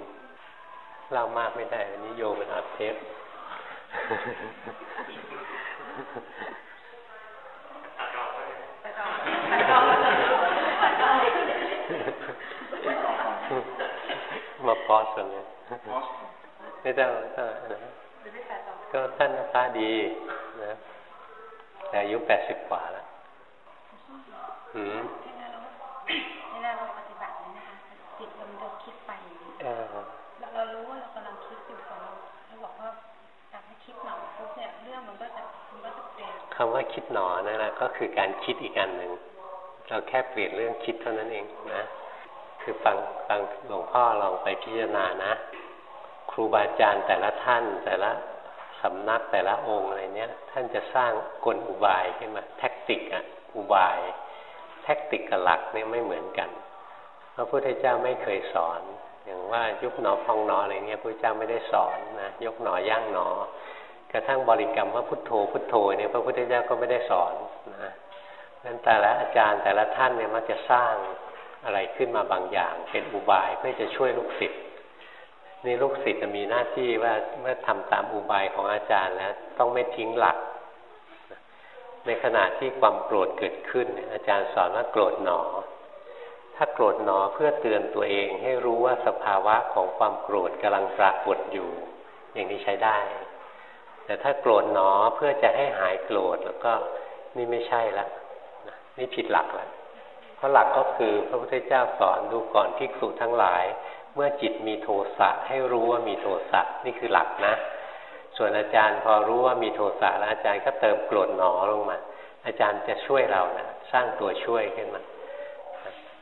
เล่ามากไม่ได้วันนี้โยมันอัดเทปมาพอสเลยไม่ต้องไม่ต้องนะก็ท่านตาดีนะแต่อายุแปดสิบกว่าแล้ว อืม เวลาเราปฏิบัตินะคะจิตมันจะคิดไปเรารู้ว่าเรากำลังคิดอยู่แต่เราเราบอกว่าการให้คิดหนอปุ๊บเนี่ยเรื่องมันก็จะมันก็จะเปลี่ยนคำว่าคิดหนอนั่นแหละก็คือการคิดอีกอันหนึ่งเราแค่เปลี่ยนเรื่องคิดเท่านั้นเองนะคือฟังฟังหลวงพ่อลองไปพิจารณานะ ครูบาอาจารย์แต่ละท่านแต่ละสำนักแต่ละองค์อะไรเนี้ยท่านจะสร้างกลอุบายขึ้นมาแท็กติกอะอุบายแท็กติกกับหลักเนี่ยไม่เหมือนกัน พระพุทธเจ้าไม่เคยสอน อย่างว่ายุบหนอพองหนออะไรเงี้ยพระเจ้าไม่ได้สอนนะยกหนอย่างหนอ กระทั่งบริกรรมว่าพุทโธพุทโธเนี่ยพระพุทธเจ้าก็ไม่ได้สอนนะนั้นแต่ละอาจารย์แต่ละท่านเนี่ยมักจะสร้างอะไรขึ้นมาบางอย่าง เป็นอุบายเพื่อจะช่วยลูกศิษย์นี่ลูกศิษย์จะมีหน้าที่ว่าเมื่อทำตามอุบายของอาจารย์แล้วต้องไม่ทิ้งหลัก ในขณะที่ความโกรธเกิดขึ้น อาจารย์สอนว่าโกรธหนอ ถ้าโกรธหนอเพื่อเตือนตัวเองให้รู้ว่าสภาวะของความโกรธกำลังปรากฏอยู่ อย่างนี้ใช้ได้ แต่ถ้าโกรธหนอเพื่อจะให้หายโกรธแล้วก็นี่ไม่ใช่ละนี่ผิดหลักล้วเพราะหลักก็คือพระพุทธเจ้าสอนดูก่อนภิกษุทั้งหลาย เมื่อจิตมีโทสะให้รู้ว่ามีโทสะนี่คือหลักนะ ส่วนอาจารย์พอรู้ว่ามีโทสะแล้วอาจารย์ก็เติมโกรธหนอลงมา อาจารย์จะช่วยเรานะสร้างตัวช่วยขึ้นมา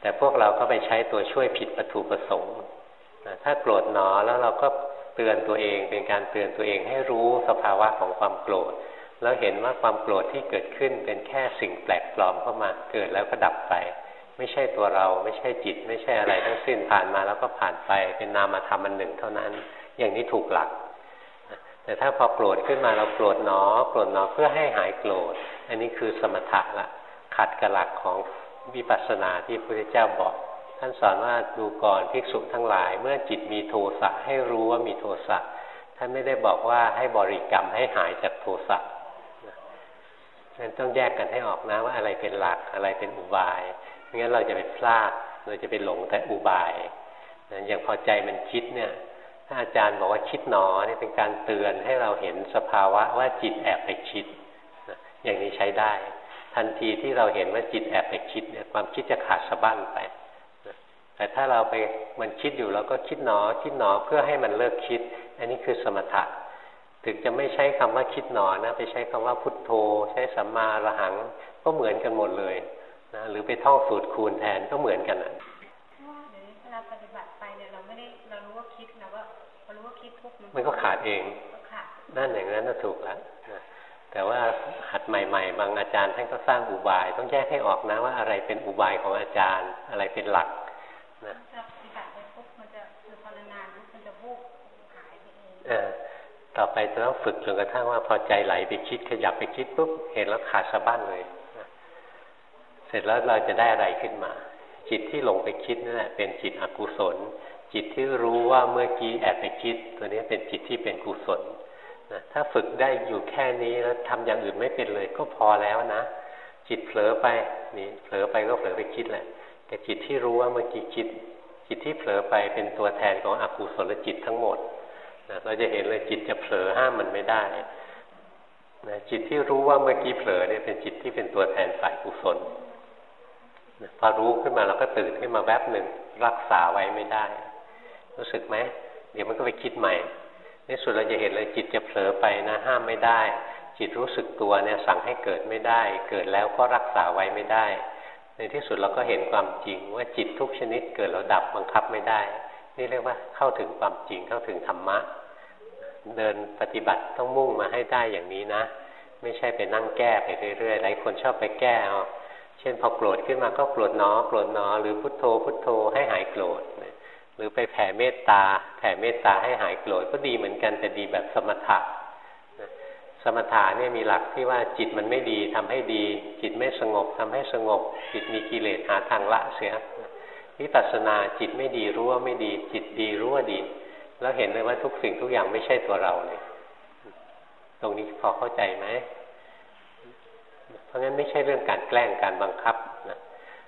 แต่พวกเราก็ไปใช้ตัวช่วยผิดวัตถุประสงค์ถ้าโกรธหนอแล้วเราก็เตือนตัวเองเป็นการเตือนตัวเองให้รู้สภาวะของความโกรธ แล้วเห็นว่าความโกรธที่เกิดขึ้นเป็นแค่สิ่งแปลกปลอมเข้ามาเกิดแล้วก็ดับไป ไม่ใช่ตัวเราไม่ใช่จิต ไม่ใช่อะไรทั้งสิ้นผ่านมาแล้วก็ผ่านไปเป็นนามธรรมอันหนึ่งเท่านั้น อย่างนี้ถูกหลัก แต่ถ้าพอโกรธขึ้นมาเราโกรธหนอโกรธหนอเพื่อให้หายโกรธ อันนี้คือสมถะละ ขัดกับหลักของวิปัสสนาที่พระพุทธเจ้าบอก ท่านสอนว่าดูก่อนภิกษุทั้งหลาย เมื่อจิตมีโทสะให้รู้ว่ามีโทสะท่านไม่ได้บอกว่าให้บริกรรมให้หายจากโทสะนั้นต้องแยกกันให้ออกนะว่าอะไรเป็นหลักอะไรเป็นอุบายไม่งั้นเราจะไปพลาดเราจะไปหลงแต่อุบายนะอย่างพอใจมันคิดเนี่ย ถ้าอาจารย์บอกว่าคิดหนอเนี่ยเป็นการเตือนให้เราเห็นสภาวะว่าจิตแอบไปคิดนะอย่างนี้ใช้ได้ ทันทีที่เราเห็นว่าจิตแอบไปคิดเนี่ยความคิดจะขาดสะบั้นไปนะแต่ถ้าเราไปมันคิดอยู่เราก็คิดหนอ คิดหนอเพื่อให้มันเลิกคิด อันนี้คือสมถะถึงจะไม่ใช้คำว่าคิดหนอนะไปใช้คำว่าพุทโธ ใช้สัมมาระหังก็เหมือนกันหมดเลยนะหรือไปท่องสูตรคูณแทนก็เหมือนกันอะ มันก็ขาดเองนั่นอย่างนั้นน่ะถูกแล้วนะแต่ว่าหัดใหม่ ๆ บางอาจารย์ท่านก็สร้างอุบาย ต้องแยกให้ออกนะว่าอะไรเป็นอุบายของอาจารย์ อะไรเป็นหลักนะปฏิบัติไปปุ๊บมันจะพอนานๆมันจะบุบหายไปเองต่อไปจะต้องฝึกจนกระทั่งว่าพอใจไหลไปคิดขยับไปคิดปุ๊บเห็นแล้วขาดสะบั้นเลยเสร็จแล้วเราจะได้อะไรขึ้นมา จิตที่หลงไปคิดนั่นแหละเป็นจิตอกุศล จิตที่รู้ว่าเมื่อกี้แอบไปคิด ตัวนี้เป็นจิตที่เป็นกุศลนะถ้าฝึกได้อยู่แค่นี้แล้วทำอย่างอื่นไม่เป็นเลยก็พอแล้วนะ จิตเผลอไปนี่เผลอไปก็เผลอไปคิดแหละ แต่จิตที่รู้ว่าเมื่อกี้คิด จิตที่เผลอไปเป็นตัวแทนของอกุศลจิตทั้งหมดนะเราจะเห็นเลยจิตจะเผลอห้ามมันไม่ได้นะจิตที่รู้ว่าเมื่อกี้เผลอเนี่ยเป็นจิตที่เป็นตัวแทนฝ่ายกุศลพอรู้ขึ้นมาเราก็ตื่นขึ้นมาแวบหนึ่งรักษาไว้ไม่ได้ รู้สึกไหมเดี๋ยวมันก็ไปคิดใหม่ในสุดเราจะเห็นเลยจิตจะเผลอไปนะห้ามไม่ได้ จิตรู้สึกตัวเนี่ยสั่งให้เกิดไม่ได้ เกิดแล้วก็รักษาไว้ไม่ได้ ในที่สุดเราก็เห็นความจริงว่าจิตทุกชนิดเกิดแล้วดับบังคับไม่ได้ นี่เรียกว่าเข้าถึงความจริงเข้าถึงธรรมะ เดินปฏิบัติต้องมุ่งมาให้ได้อย่างนี้นะ ไม่ใช่ไปนั่งแก้ไปเรื่อยๆหลายคนชอบไปแก้เอาเช่นพอโกรธขึ้นมาก็โกรธหนอโกรธหนอหรือพุทโธพุทโธให้หายโกรธ หรือไปแผ่เมตตา แผ่เมตตาให้หายโกรธก็ดีเหมือนกันแต่ดีแบบสมถะสมถะเนี่ยมีหลักที่ว่าจิตมันไม่ดีทำให้ดี จิตไม่สงบทำให้สงบ จิตมีกิเลสหาทางละเสียวิปัสสนาจิตไม่ดีรู้ว่าไม่ดี จิตดีรู้ว่าดี แล้วเห็นเลยว่าทุกสิ่งทุกอย่างไม่ใช่ตัวเราเลยตรงนี้พอเข้าใจไหมเพราะงั้นไม่ใช่เรื่องการแกล้งการบังคับนะ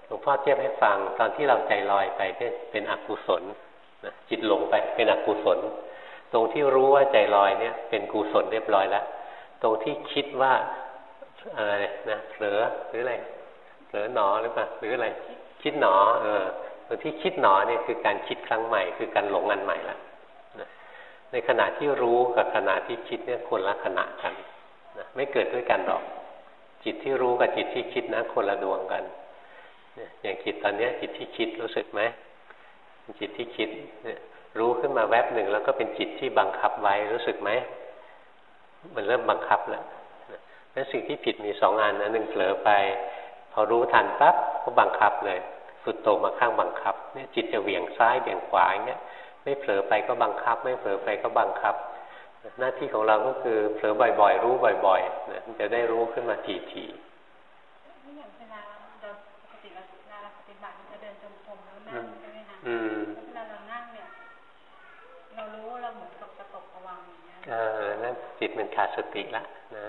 หลวงพ่อเทียบให้ฟังตอนที่เราใจลอยไปเป็นอกุศลนะจิตหลงไปเป็นอกุศล ตรงที่รู้ว่าใจลอยเนี่ย เป็นกุศลเรียบร้อยแล้ว ตรงที่คิดว่าอะไรนะเผลอหรืออะไรเผลอหนอหรือเปล่าหรืออะไร คิดหนอ เออตรงที่คิดหนอเนี่ยคือการคิดครั้งใหม่ คือการหลงอันใหม่ละในขณะที่รู้กับขณะที่คิดเนี่ยคนละขณะกันนะไม่เกิดด้วยกันหรอก จิตที่รู้กับจิตที่คิดนะคนละดวงกัน อย่างจิตตอนนี้จิตที่คิดรู้สึกไหมจิตที่คิดรู้ขึ้นมาแวบหนึ่งแล้วก็เป็นจิตที่บังคับไว้รู้สึกไหมมันเริ่มบังคับแล้วนั้นสิ่งที่ผิดมีสองอันนะหนึ่งเผลอไปพอรู้ทันปั๊บก็บังคับเลยสุดโตมาข้างบังคับเนี่ยจิตจะเหวี่ยงซ้ายเหวี่ยงขวาอย่างเงี้ยไม่เผลอไปก็บังคับ ไม่เผลอไปก็บังคับ หน้าที่ของเราก็คือเผลอบ่อย ๆ รู้บ่อยๆนะจะได้รู้ขึ้นมาทีๆ เวลาเรานั่งเนี่ย เรารู้เราเหมือนกับกระตกระวังอย่างเงี้ยเออนั่นจิตมันขาดสติละนะ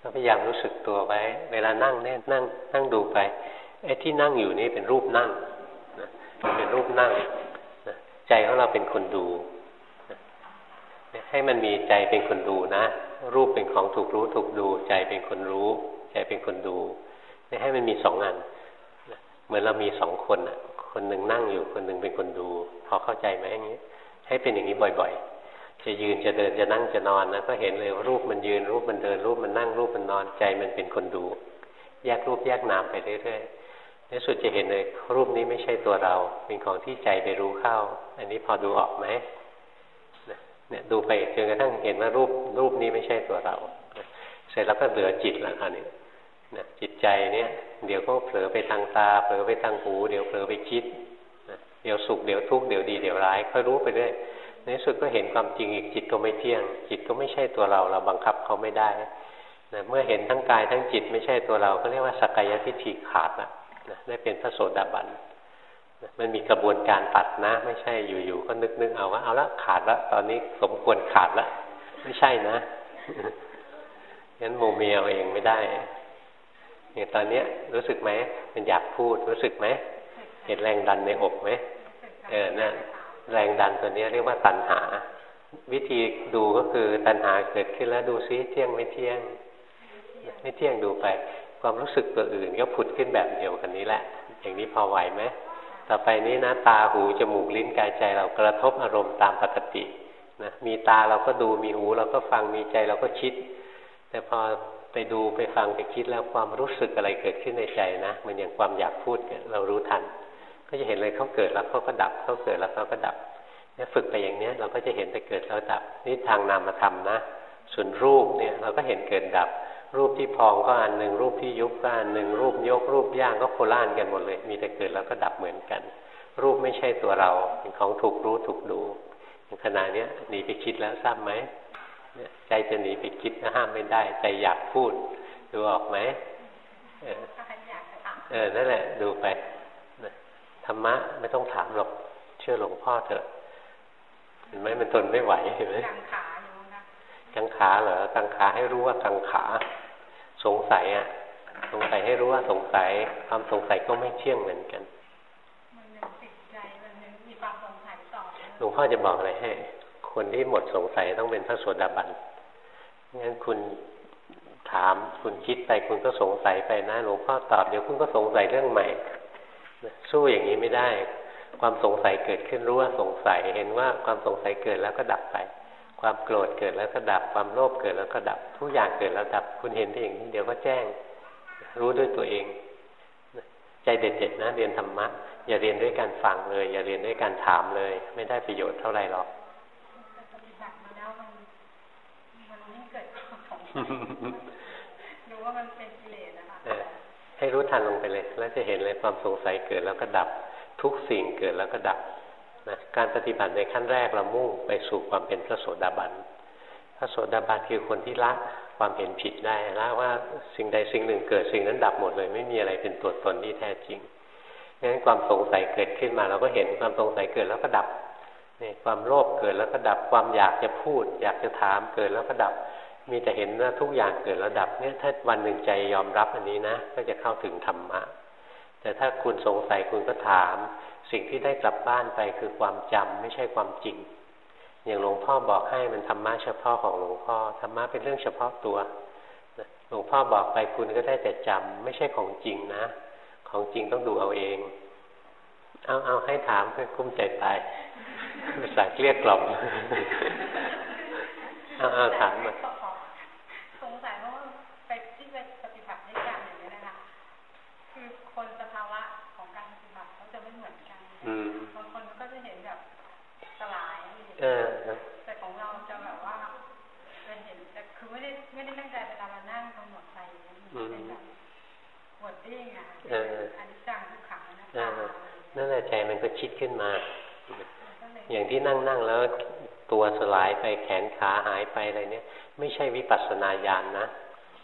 ก็พยายามรู้สึกตัวไว้ เวลานั่งเนี่ยนั่งนั่งดูไปไอ้ที่นั่งอยู่นี่เป็นรูปนั่งนะเป็นรูปนั่งนะใจของเราเป็นคนดูนะให้มันมีใจเป็นคนดูนะ รูปเป็นของถูกรู้ถูกดู ใจเป็นคนรู้ ใจเป็นคนดูนี่ให้มันมีสองอันเหมือนเรามีสองคนอะ คนหนึ่งนั่งอยู่ คนหนึ่งเป็นคนดู พอเข้าใจไหมอย่างนี้ ให้เป็นอย่างนี้บ่อย ๆ จะยืนจะเดินจะนั่งจะนอนนะก็เห็นเลยรูปมันยืนรูปมันเดินรูปมันนั่งรูปมันนอนใจมันเป็นคนดู แยกรูปแยกนามไปเรื่อยๆในสุดจะเห็นเลยรูปนี้ไม่ใช่ตัวเรา เป็นของที่ใจไปรู้เข้า อันนี้พอดูออกไหมเนี่ยดูไปจนกระทั่งเห็นว่ารูปรูปนี้ไม่ใช่ตัวเรา เสร็จแล้วก็เหลือจิตแล้วคราวนี้ นะจิตใจเนี่ยเดี๋ยวก็เผลอไปทางตา เผลอไปทางหู เดี๋ยวเผลอไปคิดนะเดี๋ยวสุขเดี๋ยวทุกข์เดี๋ยวดีเดี๋ยวร้ายค่อยรู้ไปเรื่อยในสุดก็เห็นความจริงอีกจิตก็ไม่เที่ยง จิตก็ไม่ใช่ตัวเราเราบังคับเขาไม่ได้นะเมื่อเห็นทั้งกายทั้งจิตไม่ใช่ตัวเราก็เรียกว่าสกายทิฏฐิขาดละนะได้เป็นพระโสดาบันนะมันมีกระบวนการตัดนะ ไม่ใช่อยู่ๆก็นึกนึกเอาว่าเอาละขาดละตอนนี้สมควรขาดละไม่ใช่นะงั้นโมเมียเองไม่ได้ อย่างตอนเนี้ยรู้สึกไหมมันอยากพูดรู้สึกไหมเห็นแรงดันในอกไหมเออนะ่ะแรงดันตัวนี้เรียกว่าตัณหา วิธีดูก็คือตัณหาเกิดขึ้นแล้วดูซิเที่ยงไม่เที่ยง ไม่เที่ยงดูไป ความรู้สึกตัวอื่นก็ผุดขึ้นแบบเดียวกันนี้แหละ อย่างนี้พอไหวไหมต่อไปนี้นะตาหูจมูกลิ้นกายใจเรากระทบอารมณ์ตามปกตินะมีตาเราก็ดูมีหูเราก็ฟังมีใจเราก็คิด แต่พอ ไปดูไปฟังไปคิดแล้วความรู้สึกอะไรเกิดขึ้นในใจนะมันอย่างความอยากพูดเรารู้ทัน ก็จะเห็นเลยเขาเกิดแล้วเขาก็ดับเขาเกิดแล้วเขาก็ดับเนี่ยฝึกไปอย่างเนี้ยเราก็จะเห็นแต่เกิดแล้วดับนี่ทางนามธรรมนะ ส่วนรูปเนี่ยเราก็เห็นเกิดดับ รูปที่พองก็อันหนึ่งรูปที่ยุบก็อันหนึ่งรูปยกรูปย่างก็โคล่านกันหมดเลย มีแต่เกิดแล้วก็ดับเหมือนกัน รูปไม่ใช่ตัวเราเป็นของถูกรู้ถูกดูขณะนี้หนีไปคิดแล้วทราบไหม ใจจะหนีไปคิดก็ห้ามไม่ได้ ใจอยากพูด ดูออกไหมเออเออนั่นแหละ ดูไปธรรมะไม่ต้องถามหรอกเชื่อหลวงพ่อเถอะเห็นไหมมันทนไม่ไหวเห็นไหมกังขาอยู่นะกังขาเหรอกังขาให้รู้ว่ากังขา สงสัยอะ สงสัยให้รู้ว่าสงสัย ความสงสัยก็ไม่เที่ยงเหมือนกันหลวงพ่อจะบอกอะไรให้ คนที่หมดสงสัยต้องเป็นพระโสดาบันงั้นคุณถามคุณคิดไปคุณก็สงสัยไปนะหลวงพ่อตอบเดี๋ยวคุณก็สงสัยเรื่องใหม่สู้อย่างนี้ไม่ได้ ความสงสัยเกิดขึ้นรู้ว่าสงสัย เห็นว่าความสงสัยเกิดแล้วก็ดับไป ความโกรธเกิดแล้วก็ดับ ความโลภเกิดแล้วก็ดับ ทุกอย่างเกิดแล้วดับ คุณเห็นได้อย่างนี้เดี๋ยวก็แจ้ง รู้ด้วยตัวเอง ใจเด็ดๆนะ เรียนธรรมะอย่าเรียนด้วยการฟังเลย อย่าเรียนด้วยการถามเลย ไม่ได้ประโยชน์เท่าไหร่หรอกรู้ว่ามันเป็นกิเลสนะคะ ให้รู้ทันลงไปเลย แล้วจะเห็นเลยความสงสัยเกิดแล้วก็ดับ ทุกสิ่งเกิดแล้วก็ดับนะการปฏิบัติในขั้นแรกเรามุ่งไปสู่ความเป็นพระโสดาบันพระโสดาบันคือคนที่ละความเห็นผิดได้ละว่าสิ่งใดสิ่งหนึ่งเกิดสิ่งนั้นดับหมดเลย ไม่มีอะไรเป็นตัวตนที่แท้จริงงั้นความสงสัยเกิดขึ้นมา เราก็เห็นความสงสัยเกิดแล้วก็ดับนี่ความโลภเกิดแล้วก็ดับความอยากจะพูด อยากจะถามเกิดแล้วก็ดับ มีแต่เห็นว่าทุกอย่างเกิดแล้วดับเนี่ยถ้าวันหนึ่งใจยอมรับอันนี้นะ ก็จะเข้าถึงธรรมะ แต่ถ้าคุณสงสัยคุณก็ถาม สิ่งที่ได้กลับบ้านไปคือความจำไม่ใช่ความจริง อย่างหลวงพ่อบอกให้มันธรรมะเฉพาะของหลวงพ่อธรรมะเป็นเรื่องเฉพาะตัวหลวงพ่อบอกไปคุณก็ได้แต่จำไม่ใช่ของจริงนะ ของจริงต้องดูเอาเอง เอาเอาให้ถามเพื่อคุ้มใจตายสายเกลี้ยกล่อมเอาเอาถามมาสงสัยว่าไปที่ไปปฏิบัติด้วยกันอย่างนี้นะคะคือคนสภาวะของการปฏิบัติเขาจะไม่เหมือนกันบางคนก็จะเห็นแบบสลายแต่ของเราจะแบบว่าจะเห็นแต่คือไม่ได้ไม่ได้ตั้งใจเวลาเรานั่งกำหนดใจมันเป็นแบบ ปวดดิ้งอะอันนี้จังทุกขังนะนั่นแหละใจมันก็ชิดขึ้นมา อย่างที่นั่งนั่งแล้วตัวสลายไปแขนขาหายไปอะไรเนี่ย ไม่ใช่วิปัสสนาญาณนนะ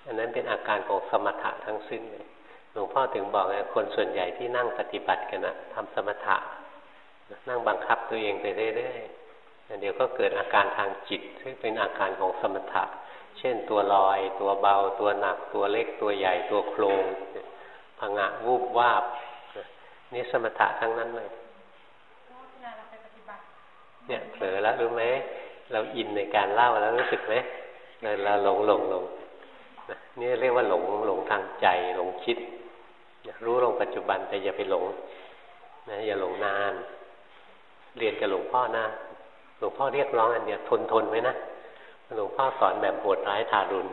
อันนั้นเป็นอาการของสมถะทั้งสิ้นเลยหลวงพ่อถึงบอกไงคนส่วนใหญ่ที่นั่งปฏิบัติกันนะทำสมถะ นั่งบังคับตัวเองไปเรื่อยๆเดี๋ยวก็เกิดอาการทางจิต ซึ่งเป็นอาการของสมถะ เช่นตัวลอย ตัวเบา ตัวหนัก ตัวเล็กตัวใหญ่ตัวโครง ผงะวูบวาบนี่สมถะทั้งนั้นเลยเนี่ยเผลอแล้วรู้ไหมเราอินในการเล่าแล้วรู้สึกไหมเราหลงหลงหลงนี่เรียกว่าหลงหลงทางใจหลงคิดรู้ลงปัจจุบันแต่อย่าไปหลงนะอย่าหลงนาน เรียนกับหลวงพ่อนะหลวงพ่อเรียกร้องอันเดียวทนทนไว้นะหลวงพ่อสอนแบบโหดร้ายทารุณ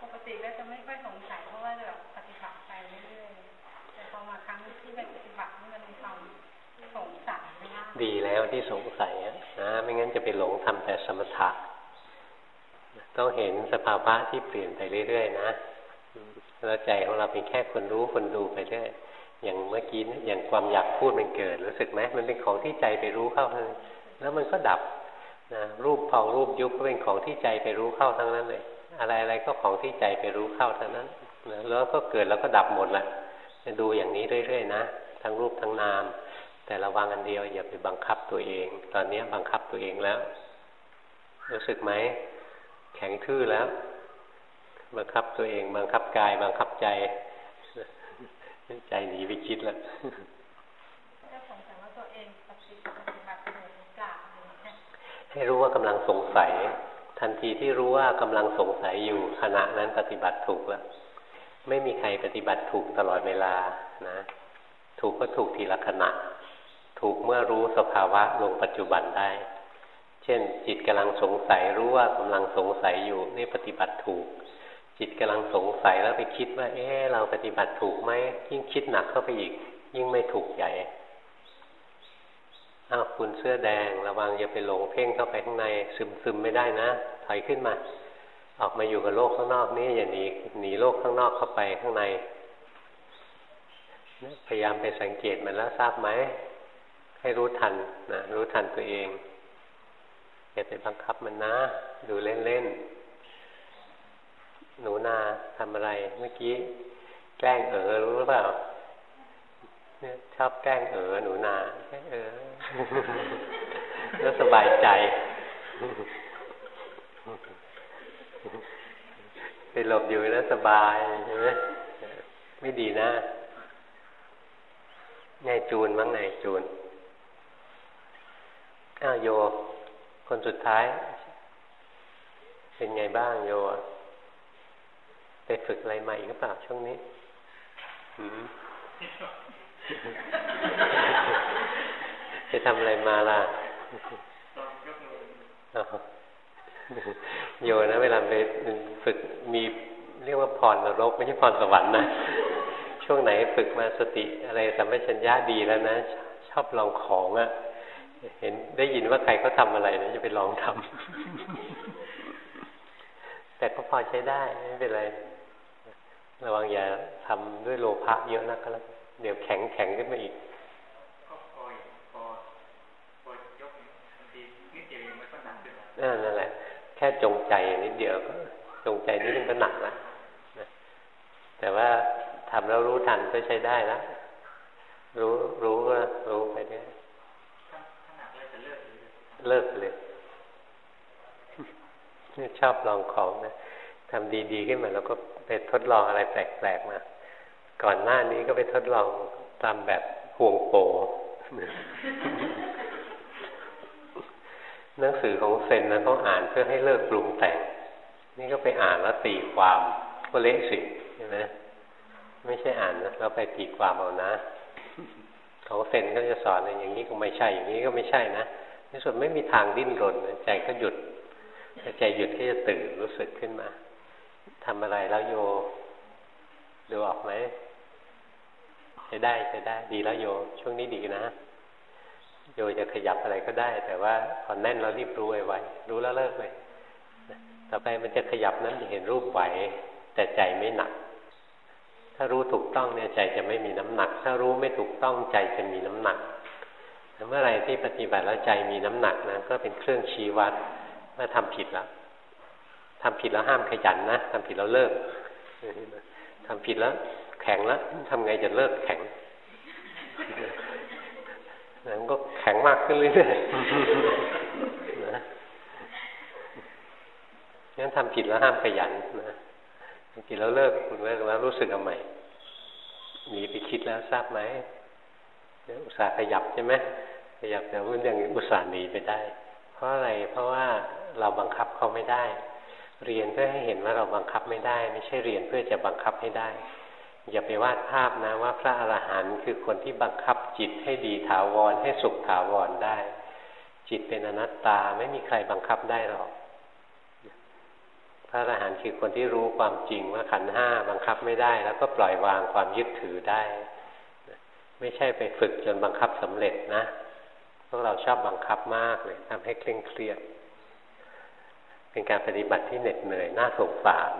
ปกติก็จะไม่ค่อยสงสัยเพราะว่าแบบปฏิบัติไปเรื่อยๆแต่พอมาครั้งที่ไปปฏิบัติมันมีความ ดีแล้วที่สงสัยนะไม่งั้นจะไปหลงทำแต่สมถะต้องเห็นสภาวะที่เปลี่ยนไปเรื่อยๆนะแล้วใจของเราเป็นแค่คนรู้คนดูไปเรื่อยอย่างเมื่อกี้อย่างความอยากพูดมันเกิดรู้สึกไหมมันเป็นของที่ใจไปรู้เข้าเลยแล้วมันก็ดับนะรูปพองรูปยุบก็เป็นของที่ใจไปรู้เข้าทั้งนั้นเลยอะไรอะไรก็ของที่ใจไปรู้เข้าทั้งนั้นแล้วก็เกิดแล้วก็ดับหมดแหละจะดูอย่างนี้เรื่อยๆนะทั้งรูปทั้งนาม แต่ระวังอันเดียวอย่าไปบังคับตัวเอง ตอนนี้บังคับตัวเองแล้ว รู้สึกไหม แข็งทื่อแล้ว บังคับตัวเอง บังคับกาย บังคับใจ ใจหนีไปคิดแล้วให้รู้ว่ากำลังสงสัย ทันทีที่รู้ว่ากำลังสงสัยอยู่ขณะนั้นปฏิบัติถูกแล้ว ไม่มีใครปฏิบัติถูกตลอดเวลานะ ถูกก็ถูกทีละขณะ ถูกเมื่อรู้สภาวะลงปัจจุบันได้ เช่น จิตกำลังสงสัยรู้ว่ากำลังสงสัยอยู่นี่ปฏิบัติถูก จิตกำลังสงสัยแล้วไปคิดว่า เอ๊เราปฏิบัติถูกไหมยิ่งคิดหนักเข้าไปอีก ยิ่งไม่ถูกใหญ่อ้าวคุณเสื้อแดงระวังอย่าไปหลงเพ่งเข้าไปข้างในซึมซึมไม่ได้นะถอยขึ้นมา ออกมาอยู่กับโลกข้างนอกนี่อย่าหนีหนีโลกข้างนอกเข้าไปข้างในพยายามไปสังเกตมันแล้วทราบไหม ให้รู้ทันนะรู้ทันตัวเองอย่าไปบังคับมันนะ ดูเล่นๆ หนูนาทำอะไรเมื่อกี้ แกล้งเออรู้หรือเปล่าเนี่ยชอบแกล้งเออหนูนาแกล้งเออแล้วสบายใจ ไปหลบอยู่แล้วสบายใช่ไหมไม่ดีนะไงจูนมั้งไงจูน อ้าวโย คนสุดท้าย เป็นไงบ้างโยไปฝึกอะไรใหม่หรือเปล่าช่วงนี้ไปทำอะไรมาล่ะโยนะเวลาไปฝึกมีเรียกว่าพรนรกไม่ใช่พรสวรรค์นะ ช่วงไหนฝึกมาสติอะไรสัมปชัญญะดีแล้วนะ ชอบลองของอะ่ะ เห็นได้ยินว่าใครเขาทาอะไรนะจะไปลองทำแต่ก็พอใช้ได้ไม่เป็นไร ระวังอย่าทำด้วยโลภะเยอะนะก็แล้วเดี๋ยวแข็งแข็งขึ้นมาอีกนั่นแหละ แค่จงใจนิดเดียวก็จงใจนิดนึงก็หนักแล้วแต่ว่าททำแล้วรู้ทันก็ใช้ได้แล้วรู้รู้ก็รู้ไปเนี้ย เลิกเลยนี่ชอบลองของนะทำดีๆขึ้นมาแล้วก็ไปทดลองอะไรแปลกๆมาก่อนหน้านี้ก็ไปทดลองตามแบบห่วงโปหนังสือของเซนนะเขาอ่านเพื่อให้เลิกปรุงแต่ง นี่ก็ไปอ่านแล้วตีความก็เละสิใช่ไหมไม่ใช่อ่านนะเราไปตีความเอานะ ของเซนก็จะสอนอย่างนี้ก็ไม่ใช่อย่างนี้ก็ไม่ใช่นะ ในส่วนไม่มีทางดิ้นรนใจก็หยุดใจหยุดก็จะตื่นรู้สึกขึ้นมาทำอะไรแล้วโยดูออกไหมจะได้จะได้ ดีแล้วโยช่วงนี้ดีนะ โยจะขยับอะไรก็ได้ แต่ว่าพอแน่นเรารีบรู้ไว้ รู้แล้วเลิกเลยต่อไปมันจะขยับนั้นจะเห็นรูปไหว แต่ใจไม่หนัก ถ้ารู้ถูกต้องเนี่ยใจจะไม่มีน้ำหนัก ถ้ารู้ไม่ถูกต้องใจจะมีน้ำหนัก เมื่อไรที่ปฏิบัติแล้วใจมีน้ำหนักนะก็เป็นเครื่องชี้วัดว่าทำผิดแล้วทำผิดแล้วห้ามขยันนะทำผิดแล้วเลิกทำผิดแล้ว แข็งแล้วทำไงจะเลิกแข็งมันก็แข็งมากขึ้นเรื่อยๆนะงั้นทำผิดแล้วห้ามขยันนะทำผิดแล้วเลิกเลิกแล้วรู้สึกเอาใหม่หนีไปคิดแล้วทราบไหมอุตส่าห์ขยับใช่ไหม ขยับแต่ว่ายังอุตส่าห์หนีไปได้ เพราะอะไรเพราะว่าเราบังคับเขาไม่ได้ เรียนเพื่อให้เห็นว่าเราบังคับไม่ได้ ไม่ใช่เรียนเพื่อจะบังคับให้ได้ อย่าไปวาดภาพนะว่าพระอรหันต์คือคนที่บังคับจิตให้ดีถาวรให้สุขถาวรได้ จิตเป็นอนัตตาไม่มีใครบังคับได้หรอกพระอรหันต์คือคนที่รู้ความจริงว่าขันห้าบังคับไม่ได้ แล้วก็ปล่อยวางความยึดถือได้ ไม่ใช่ไปฝึกจนบังคับสำเร็จนะ วกเราชอบบังคับมากเลยทำให้เคร่งเครียด เป็นการปฏิบัติที่เหน็ดเหนื่อยน่าสงสาร